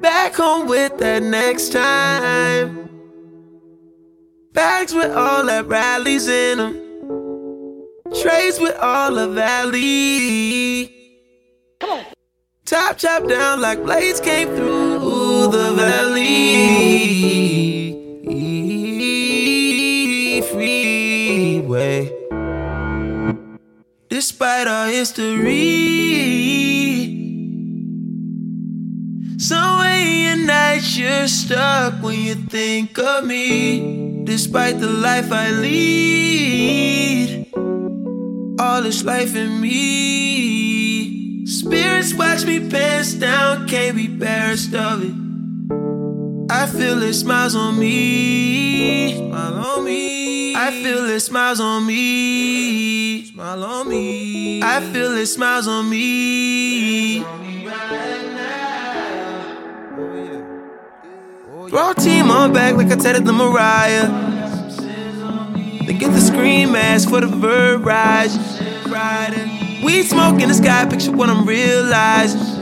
X: Back home with that next time. Bags with all that rallies in them. Trays with all the valley. Top chop down like blades came through the valley. Freeway. History. Somewhere in night you're stuck when you think of me. Despite the life I lead, all this life in me. Spirits watch me pants down, can't be embarrassed of it. I feel it smiles on me, smile on me. I feel it smiles on me, smile on me. I feel it smiles on me. Throw team on back like I tatted the Mariah. Then get the scream mask for the verb rise. Weed smoke in the sky, picture what I'm realizing.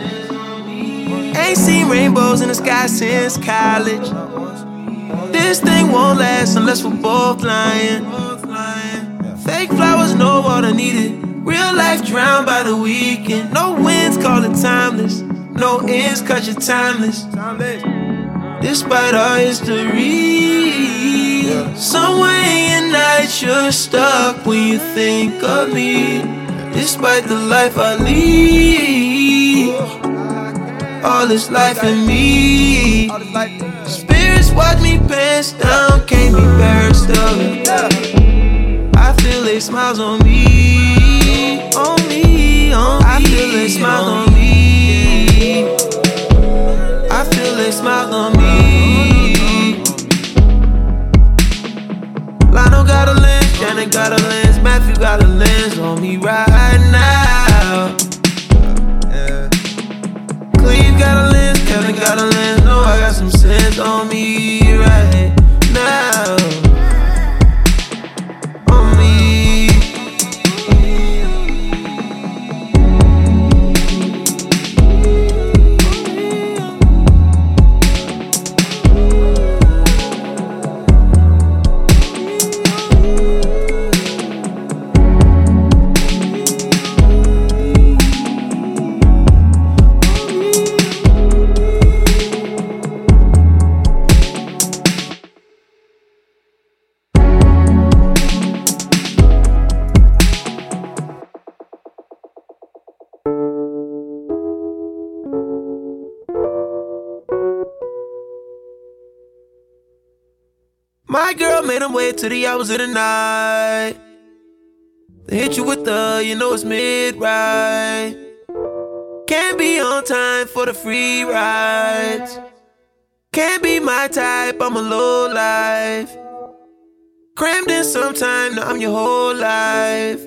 X: Ain't seen rainbows in the sky since college. This thing won't last unless we're both lying. Fake flowers, no water needed. Real life drowned by the weekend. No winds, call it timeless. No ends, cause you're timeless. Despite our history, somewhere in night you're stuck when you think of me. Despite the life I lead, all this life in me. Spirits watch me pass down, can't be embarrassed of it. I feel they smiles on me, on me, on me. I feel they smiles on me. I feel they smiles on me. Lionel got a lens, Janet got a lens, Matthew got a lens on me right now. On me made him wait till the hours of the night. They hit you with the, you know it's mid right. Can't be on time for the free rides. Can't be my type, I'm a low life. Crammed in sometime, now I'm your whole life.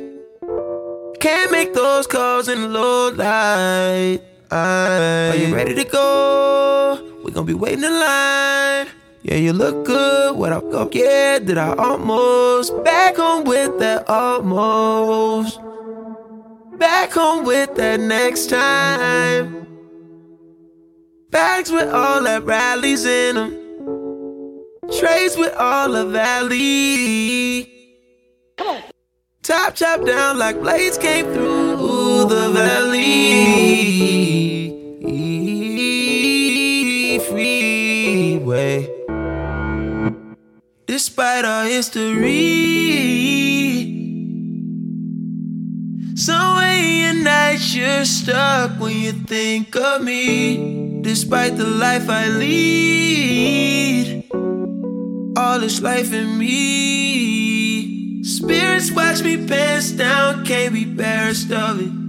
X: Can't make those calls in the low light. Are you ready to go? We gon' be waiting in line. Yeah, you look good. What I go yeah, did I almost back home with that almost? Back home with that next time. Bags with all that rallies in them. Trays with all the valley. Come on, top chop down like blades came through the valley. Despite our history, somewhere in your night you're stuck when you think of me. Despite the life I lead, all this life in me. Spirits watch me pants down, can't be embarrassed of it.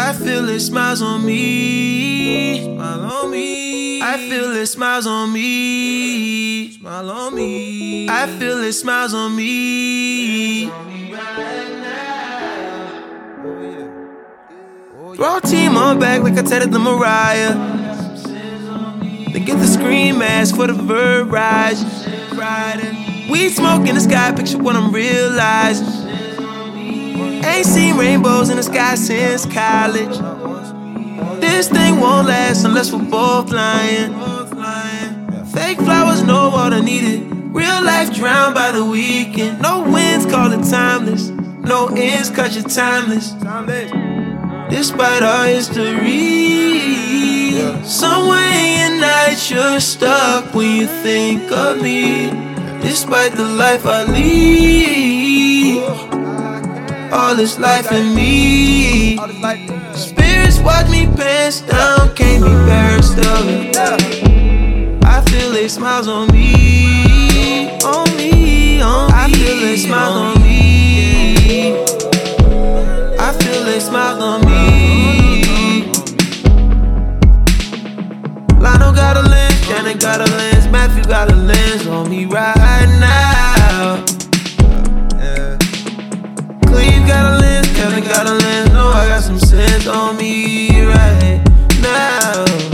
X: I feel it smiles on me, smile on me. I feel it smiles on me, smile on me. I feel it smiles on me. Throw team on back like I tatted the Mariah. Then get the scream mask for the verb rise. Weed smoke in the sky, picture what I'm realizing. Ain't seen rainbows in the sky since college. This thing won't last unless we're both lying. Fake flowers, no water needed. Real life drowned by the weekend. No winds, call it timeless. No ends, cause you're timeless. Despite our history, somewhere in night you're stuck when you think of me. Despite the life I lead, all this life in me. Spirits watch me pants down, can't be embarrassed of it. I feel they smiles on me, on me, on me. I feel they smiles on me. I feel they smiles on me. Lionel got a lens, Janet got a lens, Matthew got a lens on me right now. Cleve got a lens, Kevin got a lens, know I got some sense on me right now.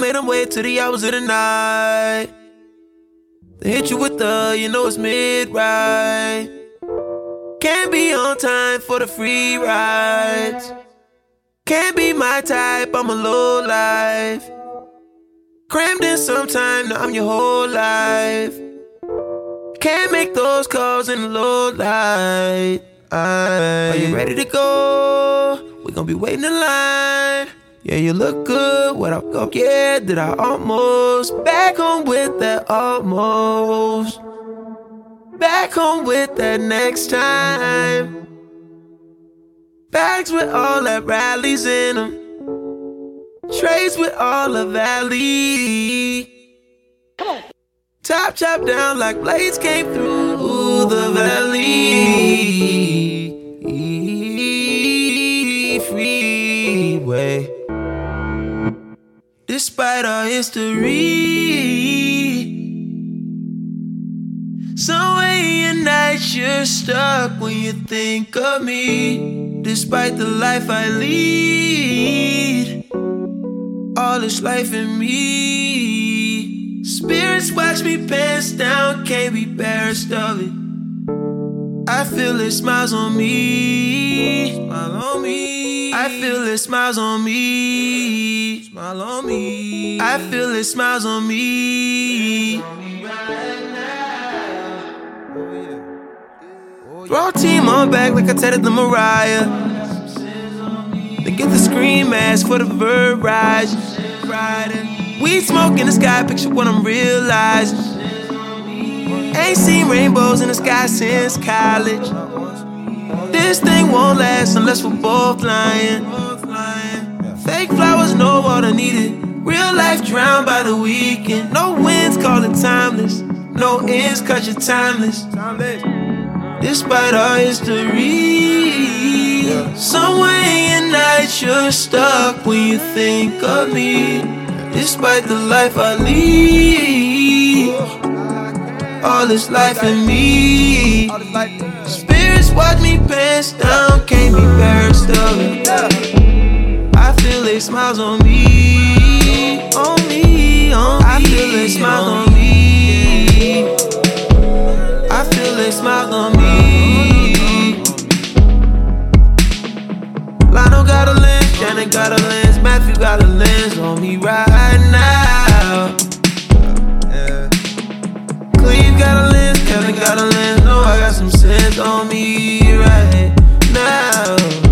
X: Made him wait till the hours of the night. They hit you with the, you know it's mid right. Can't be on time for the free rides. Can't be my type, I'm a low life. Crammed in sometime, now I'm your whole life. Can't make those calls in the low light. Are you ready to go? We gon' be waiting in line. Yeah, you look good. What I go? Yeah, did I almost back home with that almost? Back home with that next time. Bags with all that rallies in them. Trays with all the valley. Top chop down like blades came through the valley. Despite our history, somewhere in night you're stuck when you think of me. Despite the life I lead, all this life in me. Spirits watch me pants down, can't be embarrassed of it. I feel it smiles on me, smile on me. I feel it smiles on me, smile on me. I feel it smiles on me. Throw team on back like I tatted the Mariah. They get the scream mask for the verb rise. Weed smoke in the sky, picture what I'm realizing. Ain't seen rainbows in the sky since college. This thing won't last unless we're both lying. Fake flowers, no water needed. Real life drowned by the weekend. No winds, call it timeless. No ends, cause you're timeless. Despite our history, somewhere in night you're stuck when you think of me. Despite the life I lead, all this life in me. Spirits watch me pants down, can't be it. I feel they smiles on me, on me, on me. I feel they smiles on me. I feel they smiles on me. Lionel got a lens, Janet got a lens, Matthew got a lens on me right now. Yeah. Cleve got a lens, Kevin got a lens. No, I got some sense on me right now.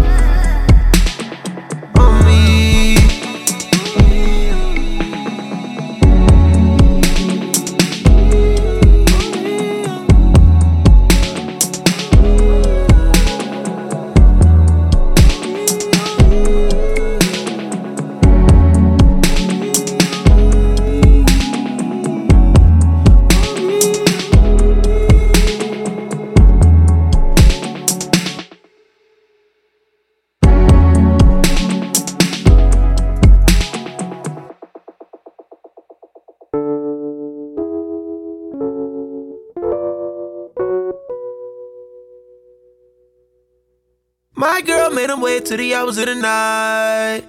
X: My girl made him wait till the hours of the night.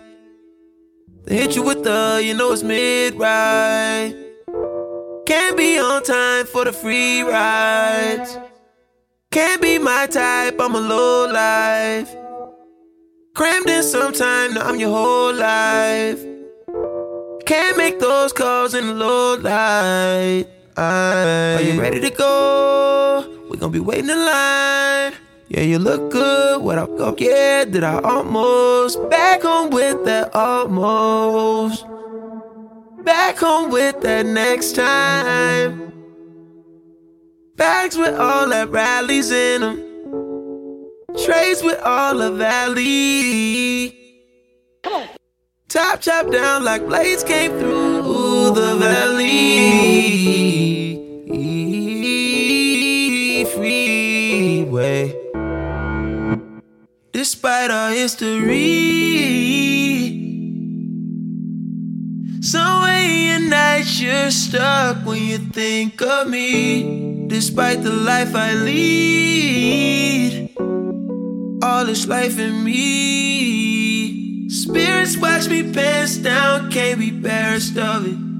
X: They hit you with the, you know it's mid right. Can't be on time for the free rides. Can't be my type, I'm a low life. Crammed in sometime, now I'm your whole life. Can't make those calls in the low light. Are you ready to go? We gon' be waiting in line. Yeah, you look good. What up? Go yeah, did I almost back home with that almost? Back home with that next time. Bags with all that rallies in them. Trays with all the valley. Come on, top chop down like blades came through the valley. Freeway. Despite our history, somewhere in your night you're stuck when you think of me. Despite the life I lead, all this life in me. Spirits watch me pants down, can't be embarrassed of it.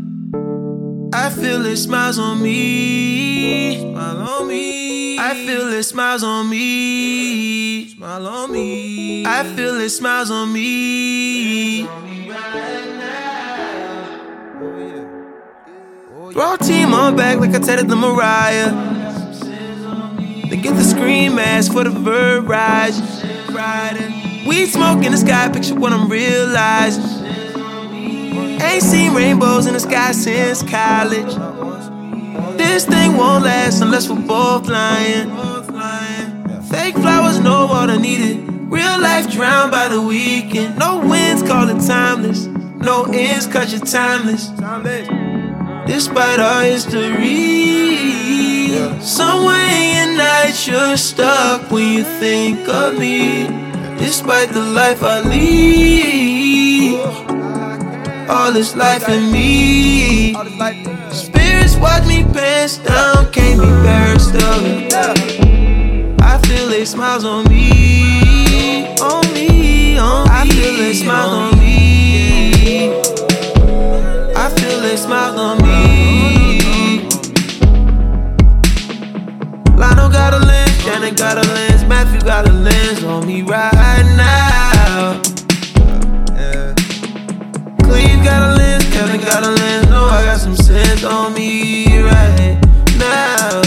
X: I feel it smiles on me, smile on me. I feel it smiles on me, smile on me. I feel it smiles on me. Throw team on back like I tatted the Mariah. They get the scream mask for the verb rise. Weed smoke in the sky, picture what I'm realizing. Ain't seen rainbows in the sky since college. This thing won't last unless we're both lying. Fake flowers, no water needed. Real life drowned by the weekend. No winds, call it timeless. No ends, cause you're timeless. Despite our history, somewhere in night you're stuck when you think of me. Despite the life I lead, All this life in me. Spirits watch me pants down, can't be embarrassed of it. I feel they smiles on me, on me, on me. I feel they smiles on me. I feel they smiles on me. Lionel got a lens, Janet got a lens, Matthew got a lens on me right now. Sense on me right now.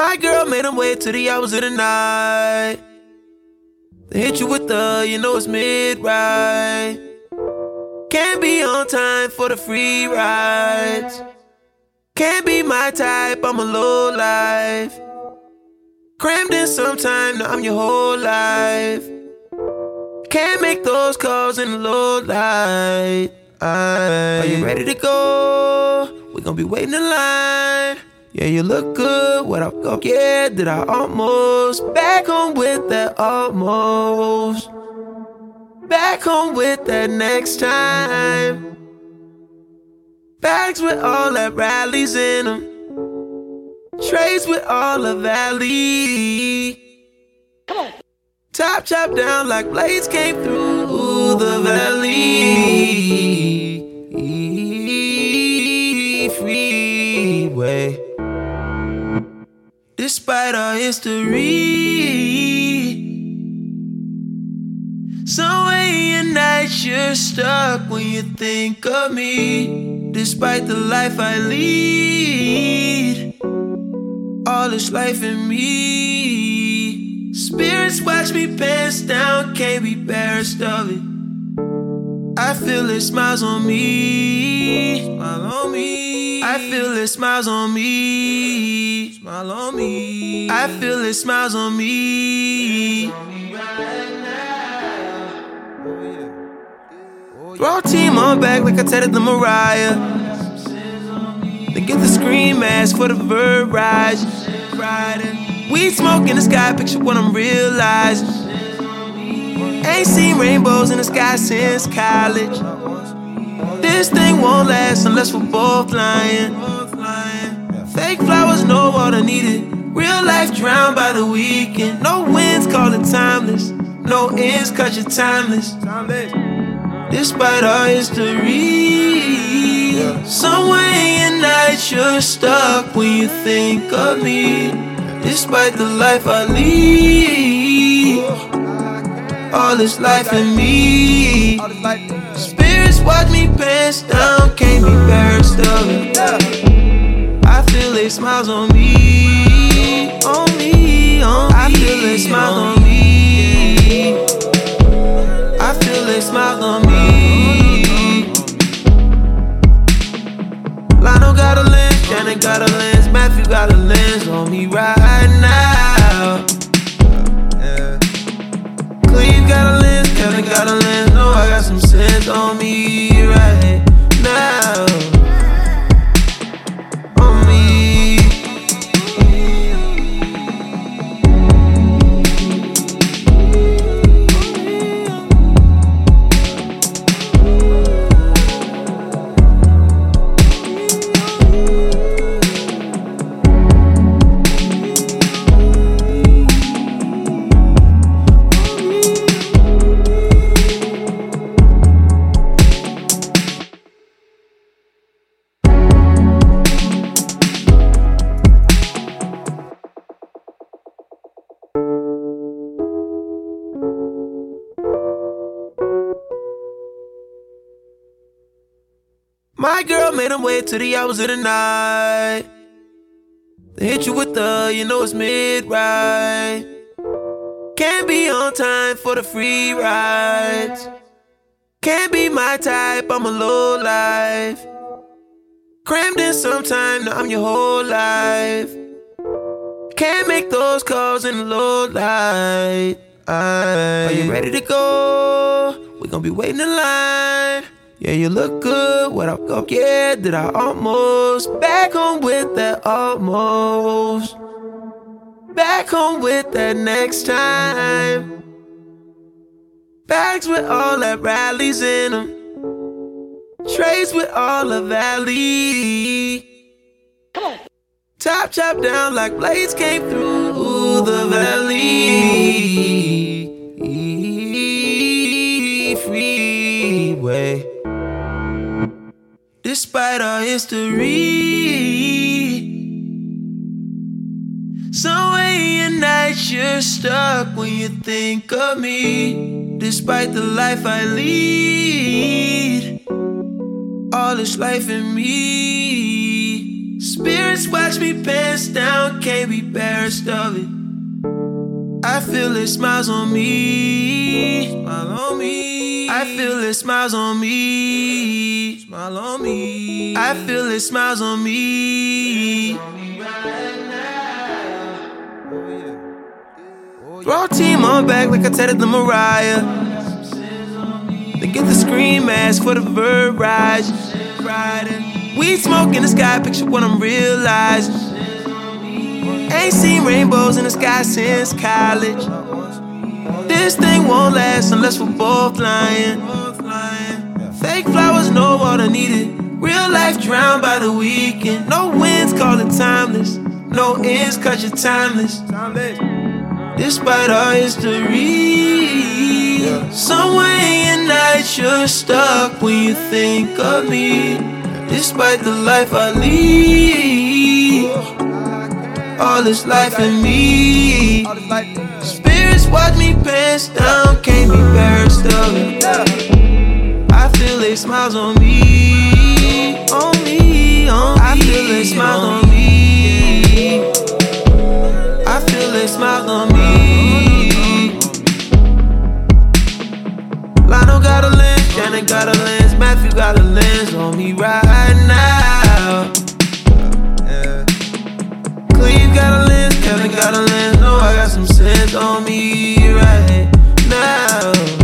X: My girl made him wait till the hours of the night. They hit you with the, you know it's mid right. Can't be on time for the free rides. Can't be my type, I'm a low life. Crammed in sometime, now I'm your whole life. Can't make those calls in the low light. Are you ready to go? We gon' be waiting in line. Yeah, you look good. What I go? Yeah, did I almost back home with that almost? Back home with that next time. Bags with all that rallies in them. Trays with all the valley. Come on, top chop down like blades came through the valley. Freeway. Despite our history, somewhere in your night you're stuck when you think of me. Despite the life I lead, all this life in me. Spirits watch me pants down, can't be embarrassed of it. I feel it smiles on me, smile on me. I feel it smiles on me, smile on me. I feel it smiles on me. Throw team on back like I tatted the Mariah. Then get the scream mask for the verb rise. Weed smoke in the sky, picture what I'm realizing. Ain't seen rainbows in the sky since college. This thing won't last unless we're both lying. Fake flowers, no water needed. Real life drowned by the weekend. No winds call it timeless. No ends cut you timeless. Despite our history, somewhere in your night you're stuck when you think of me. Despite the life I lead, all this life in me. Spirits watch me pants down, can't be embarrassed of it. I feel they smiles on me, on me, on me. I feel they smiles on me. I feel they smiles on me. Lionel got a lens, Janet got a lens, Matthew got a lens on me right now. Lens, Kevin got a lens, know I got some sense on me right now. Till the hours of the night. They hit you with the, you know it's mid right. Can't be on time for the free rides. Can't be my type, I'm a low life. Crammed in sometime, now I'm your whole life. Can't make those calls in the low light. Are you ready to go? We gon' be waiting in line. Yeah, you look good. What I go? Yeah, did I almost back home with that almost? Back home with that next time. Bags with all that rallies in them. Trays with all the valley. Come on. Top chop down like blades came through the valley. Despite our history, somewhere in your night you're stuck when you think of me. Despite the life I lead, all this life in me. Spirits watch me pants down, can't be embarrassed of it. I feel it smiles on me, smile on me. I feel it smiles on me, smile on me. I feel it smiles on me. Throw team on back like I tatted the Mariah. They get the scream mask for the verb rise. Weed smoke in the sky, picture what I'm realizing. Ain't seen rainbows in the sky since college. This thing won't last unless we're both lying. Fake flowers, no water needed. Real life drowned by the weekend. No winds, call it timeless. No ends, cause you're timeless. Despite our history, somewhere in night you're stuck when you think of me. Despite the life I lead, all this life in me. Spirits watch me pants down, can't be of it. I feel they smiles on me, on me, on me. I feel they smiles on me. I feel they smiles on me. Lionel got a lens, Janet got a lens, Matthew got a lens on me right now. Cleve got a lens, Kevin got a lens, know I got some sense on me right now.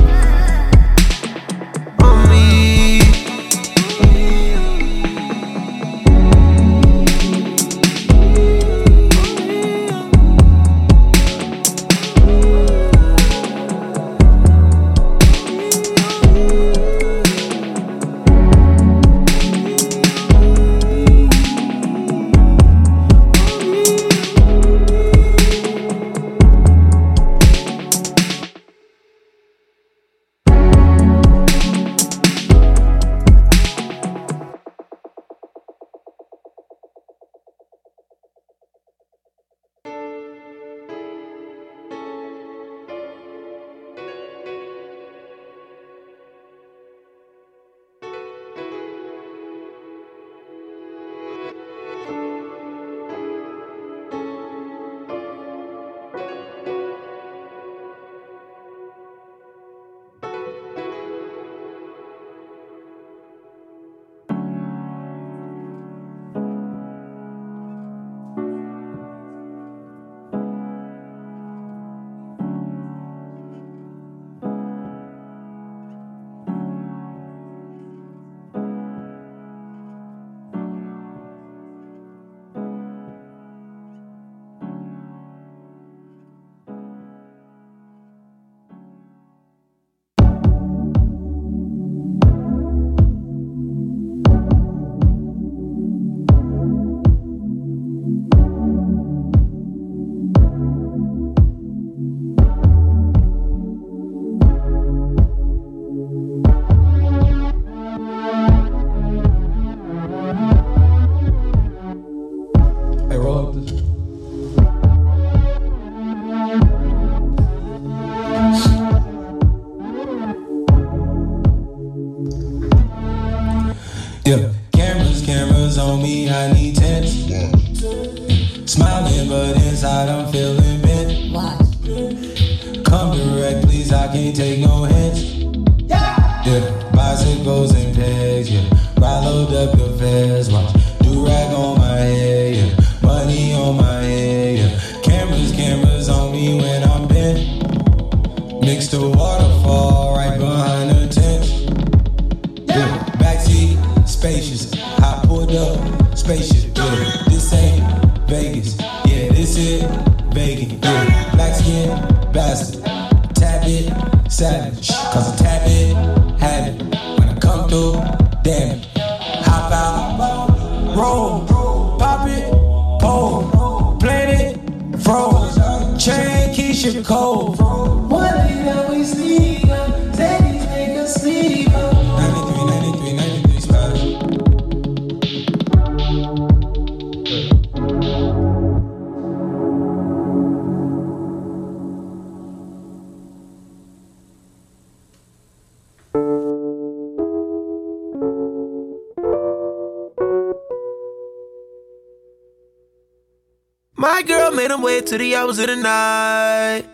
X: Made him wait till the hours of the night.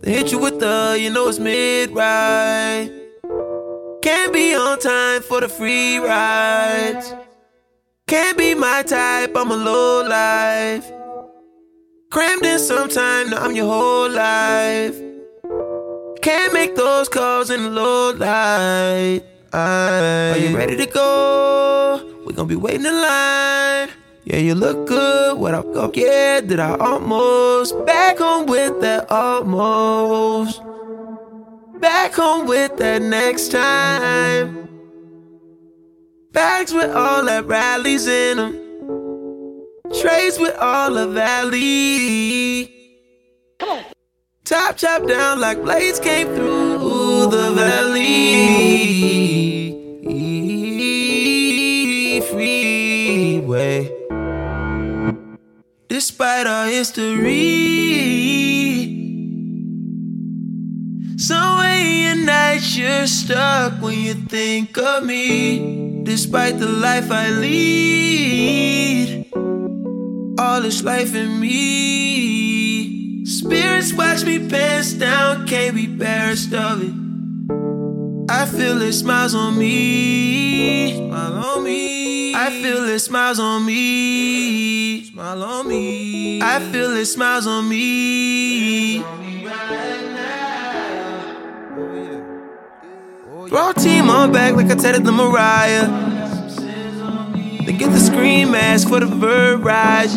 X: They hit you with the, you know it's mid right. Can't be on time for the free rides. Can't be my type, I'm a low life. Crammed in sometime, now I'm your whole life. Can't make those calls in the low light. Are you ready to go? We gon' be waiting in line. Yeah, you look good. What I go? Yeah, did I almost back home with that almost? Back home with that next time. Bags with all that rallies in them. Trays with all the valley. Top chop down like blades came through the valley. Despite our history, somewhere in your night you're stuck when you think of me. Despite the life I lead, all this life in me. Spirits watch me pants down, can't be embarrassed of it. I feel it smiles on me. Smile on me. I feel it smiles on me. Smile on me. I feel it smiles on me. Throw team on back like I tatted the Mariah. Then get the scream mask for the verb rise.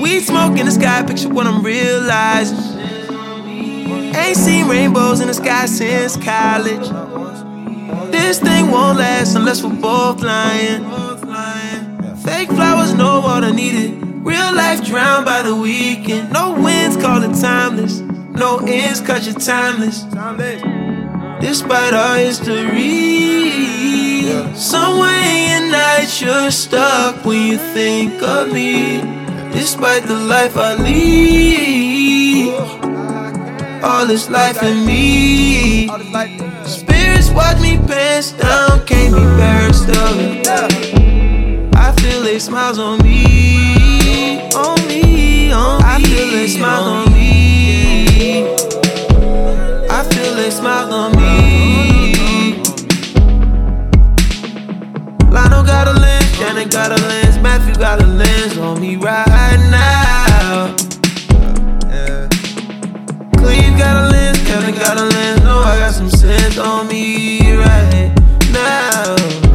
X: Weed smoke in the sky, picture what I'm realizing. Ain't seen rainbows in the sky since college. This thing won't last unless we're both lying. Fake flowers, no water needed. Real life drowned by the weekend. No winds call it timeless. No ends cause you're timeless. Despite our history, somewhere in night you're stuck when you think of me. Despite the life I lead, all this life in me. Spirits watch me pants down, can't be embarrassed of it. I feel they smiles on me, on me, on me. I feel they smiles on me. I feel they smiles on me. Lionel got a lens, Janet got a lens, Matthew got a lens on me right now. Cleve got a lens, Kevin got a lens. No, I got some sense on me right now.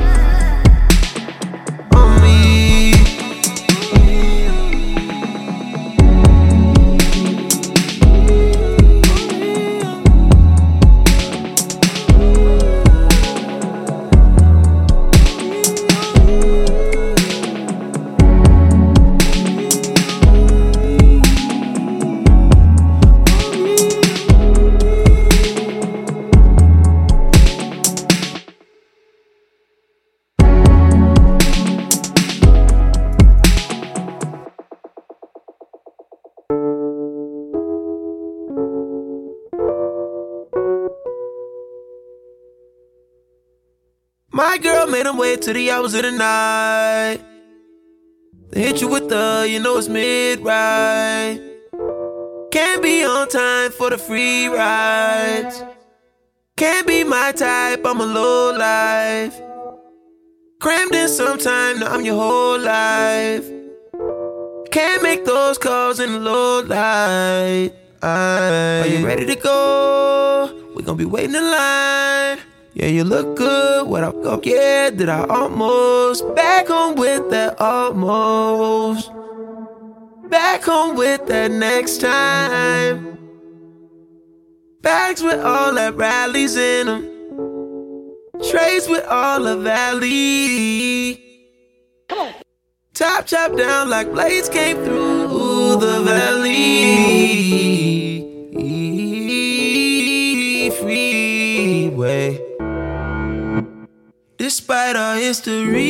X: My girl made him wait till the hours of the night. They hit you with the, you know it's mid ride. Can't be on time for the free rides. Can't be my type, I'm a low life. Crammed in sometime, now I'm your whole life. Can't make those calls in the low light. Are you ready to go? We gon' be waiting in line. Yeah, you look good. What I go? Yeah, did I almost back home with that almost? Back home with that next time. Bags with all that rallies in them. Trays with all the valley. Come on. Top chop down like blades came through the valley. Freeway. Despite our history,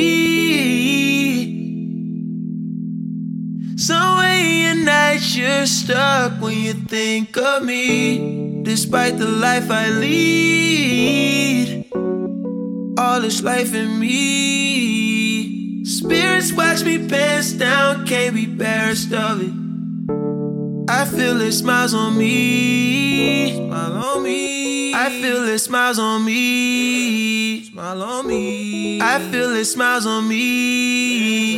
X: somewhere in your night you're stuck when you think of me. Despite the life I lead, all this life in me. Spirits watch me pants down, can't be embarrassed of it. I feel it smiles on me, smile on me. I feel it smiles on me, smile on me. I feel it smiles on me.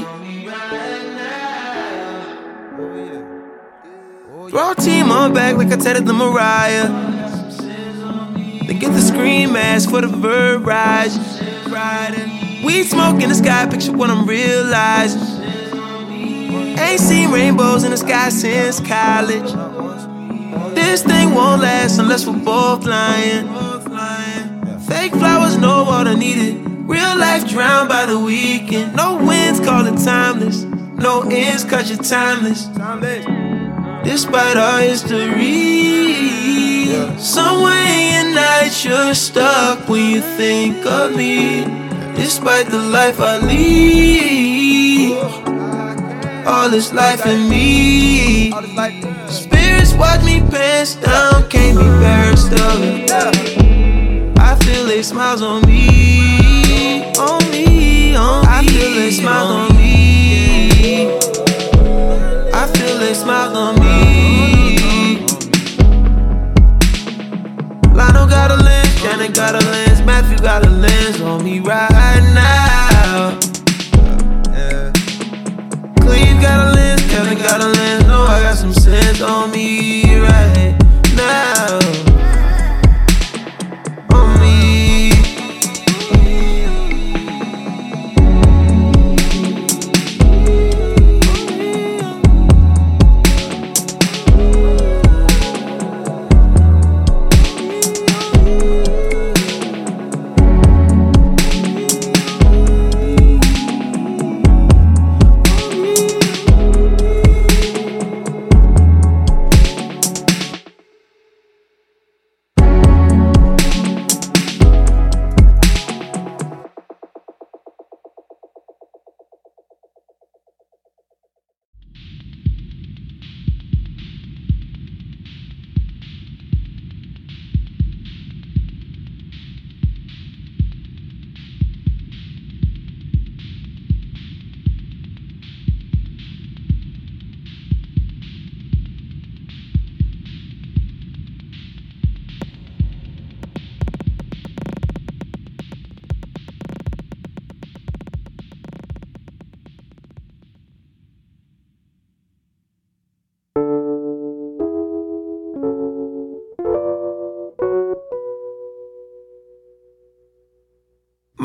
X: Throw a team on back like I tatted the Mariah. They get the scream mask for the verb rise. Weed smoke in the sky, picture what I'm realizing. Ain't seen rainbows in the sky since college. This thing won't last unless we're both lying. Fake flowers, no water needed. Real life drowned by the weekend. No winds, call it timeless. No ends, cause you're timeless. Despite our history, somewhere in night you're stuck when you think of me. Despite the life I lead, all this life in me. Spirits watch me pants down, can't be embarrassed of it. I feel they smiles on me, on me, on me. I feel they smiles on me. I feel they smiles on me. Lionel got a lens, Shannon got a lens, Matthew got a lens on me right now. Lens, Kevin got a lens, know I got some sense on me right now.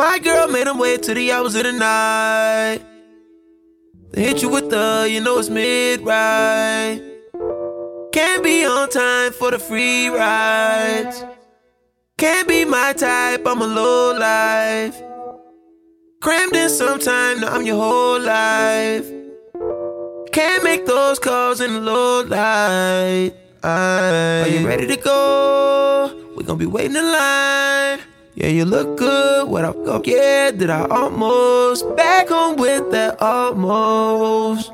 X: My girl made him wait till the hours of the night. They hit you with the, you know it's mid ride. Can't be on time for the free rides. Can't be my type, I'm a low life. Crammed in sometime, now I'm your whole life. Can't make those calls in the low light. Are you ready to go? We gon' be waiting in line. Yeah, you look good. What I go? Yeah, did I almost back home with that almost?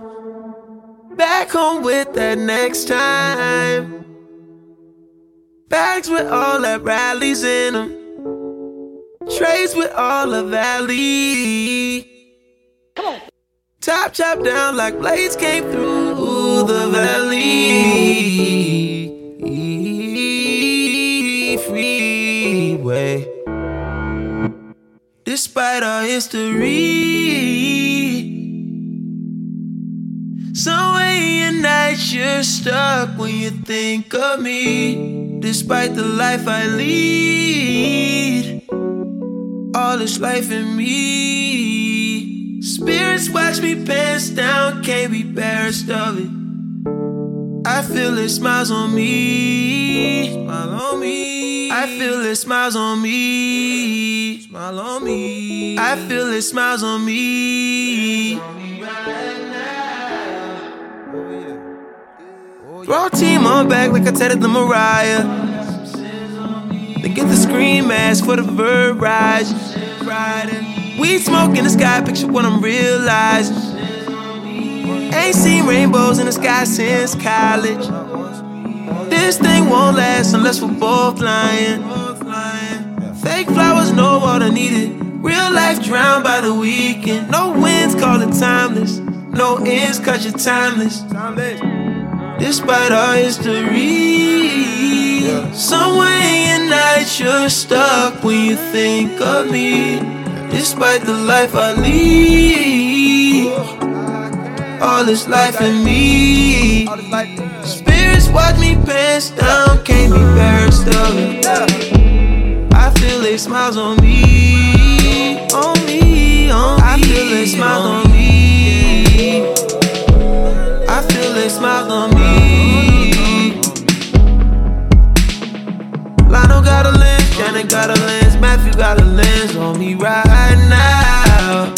X: Back home with that next time. Bags with all that rallies in them. Trays with all the valley. Top chopped down like blades came through the valley. Despite our history, some way in night you're stuck when you think of me. Despite the life I lead, all this life in me. Spirits watch me pants down, can't be embarrassed of it. I feel it smiles on me, smile on me. I feel it smiles on me, smile on me. I feel it smiles on me. Throw team on back like I tatted the Mariah. Then get the scream mask for the verb rise. Weed smoke in the sky, picture what I'm realizing. Ain't seen rainbows in the sky since college. This thing won't last unless we're both lying. Fake flowers, no water needed. Real life drowned by the weekend. No winds, call it timeless. No ends, cause you're timeless. Despite our history, somewhere in night you're stuck when you think of me. Despite the life I lead, all this life in me. Spirits watch me pants down, can't be embarrassed of it. I feel they smiles on me, on me, on me. I feel they smiles on me. I feel they smiles on me. Lionel got a lens, Janet got a lens, Matthew got a lens on me right now.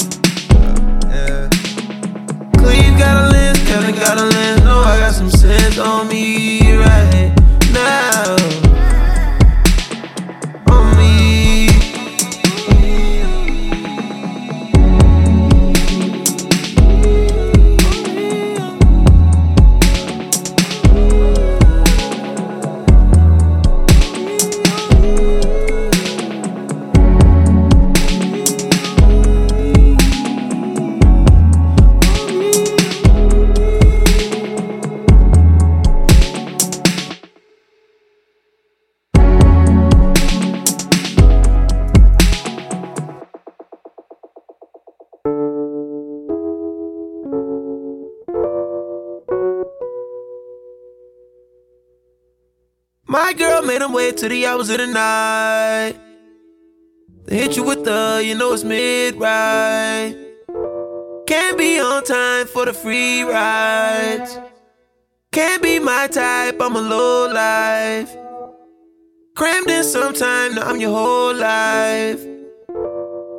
X: Cleve got a lens, Kevin got a lens, no, I got some sense on me right now. My girl made him wait till the hours of the night. They hit you with the, you know it's mid right. Can't be on time for the free rides. Can't be my type, I'm a low life. Crammed in sometime, now I'm your whole life.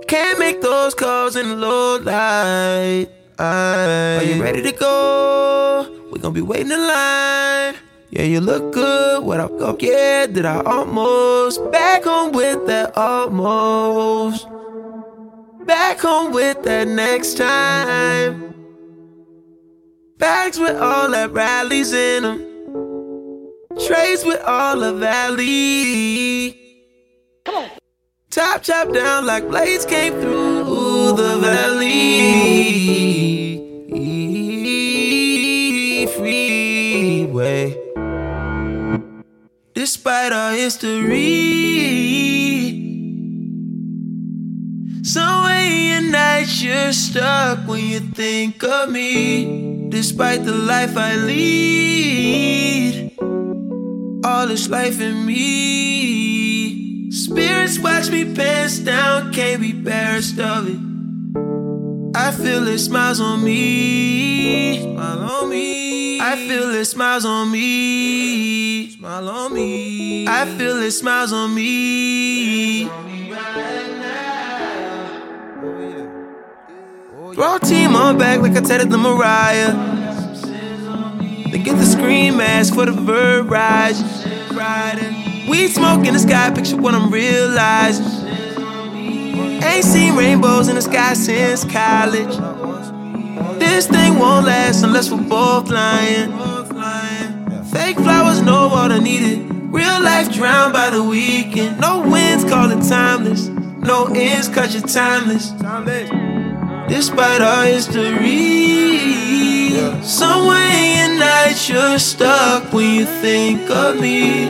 X: Can't make those calls in the low light. Are you ready to go? We gon' be waiting in line. Yeah, you look good. What I go? Yeah, did I almost back home with that almost? Back home with that next time. Bags with all that rallies in them. Trays with all the valley. Top chop down like blades came through the valley. Freeway. Despite our history, some way in night you're stuck when you think of me. Despite the life I lead, all this life in me. Spirits watch me pants down, can't be embarrassed of it. I feel it smiles on me, smile on me. I feel it smiles on me, smile on me. I feel it smiles on me. Throw team on back like I tatted the Mariah. They get the scream mask for the verb rise. Weed smoke in the sky, picture what I'm realizing. Ain't seen rainbows in the sky since college. This thing won't last unless we're both lying. Fake flowers, no water needed. Real life drowned by the weekend. No winds, call it timeless. No ends, cause you're timeless. despite our history. Somewhere in night, you're stuck when you think of me.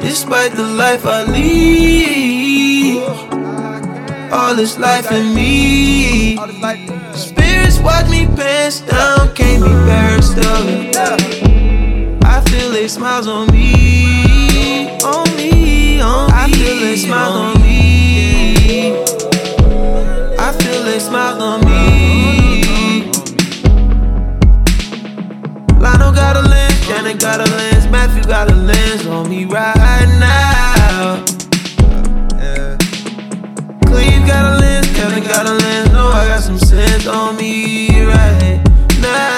X: Despite the life I lead, all this life in me. Spirits watch me pants down, can't be embarrassed of it. I feel they smiles on me, on me, on me. I feel they smiles on me. I feel they smiles on me. Lionel got a lens, Janet got a lens, Matthew got a lens on me right now. Got a lens, got a lens, know I got some sense on me right now.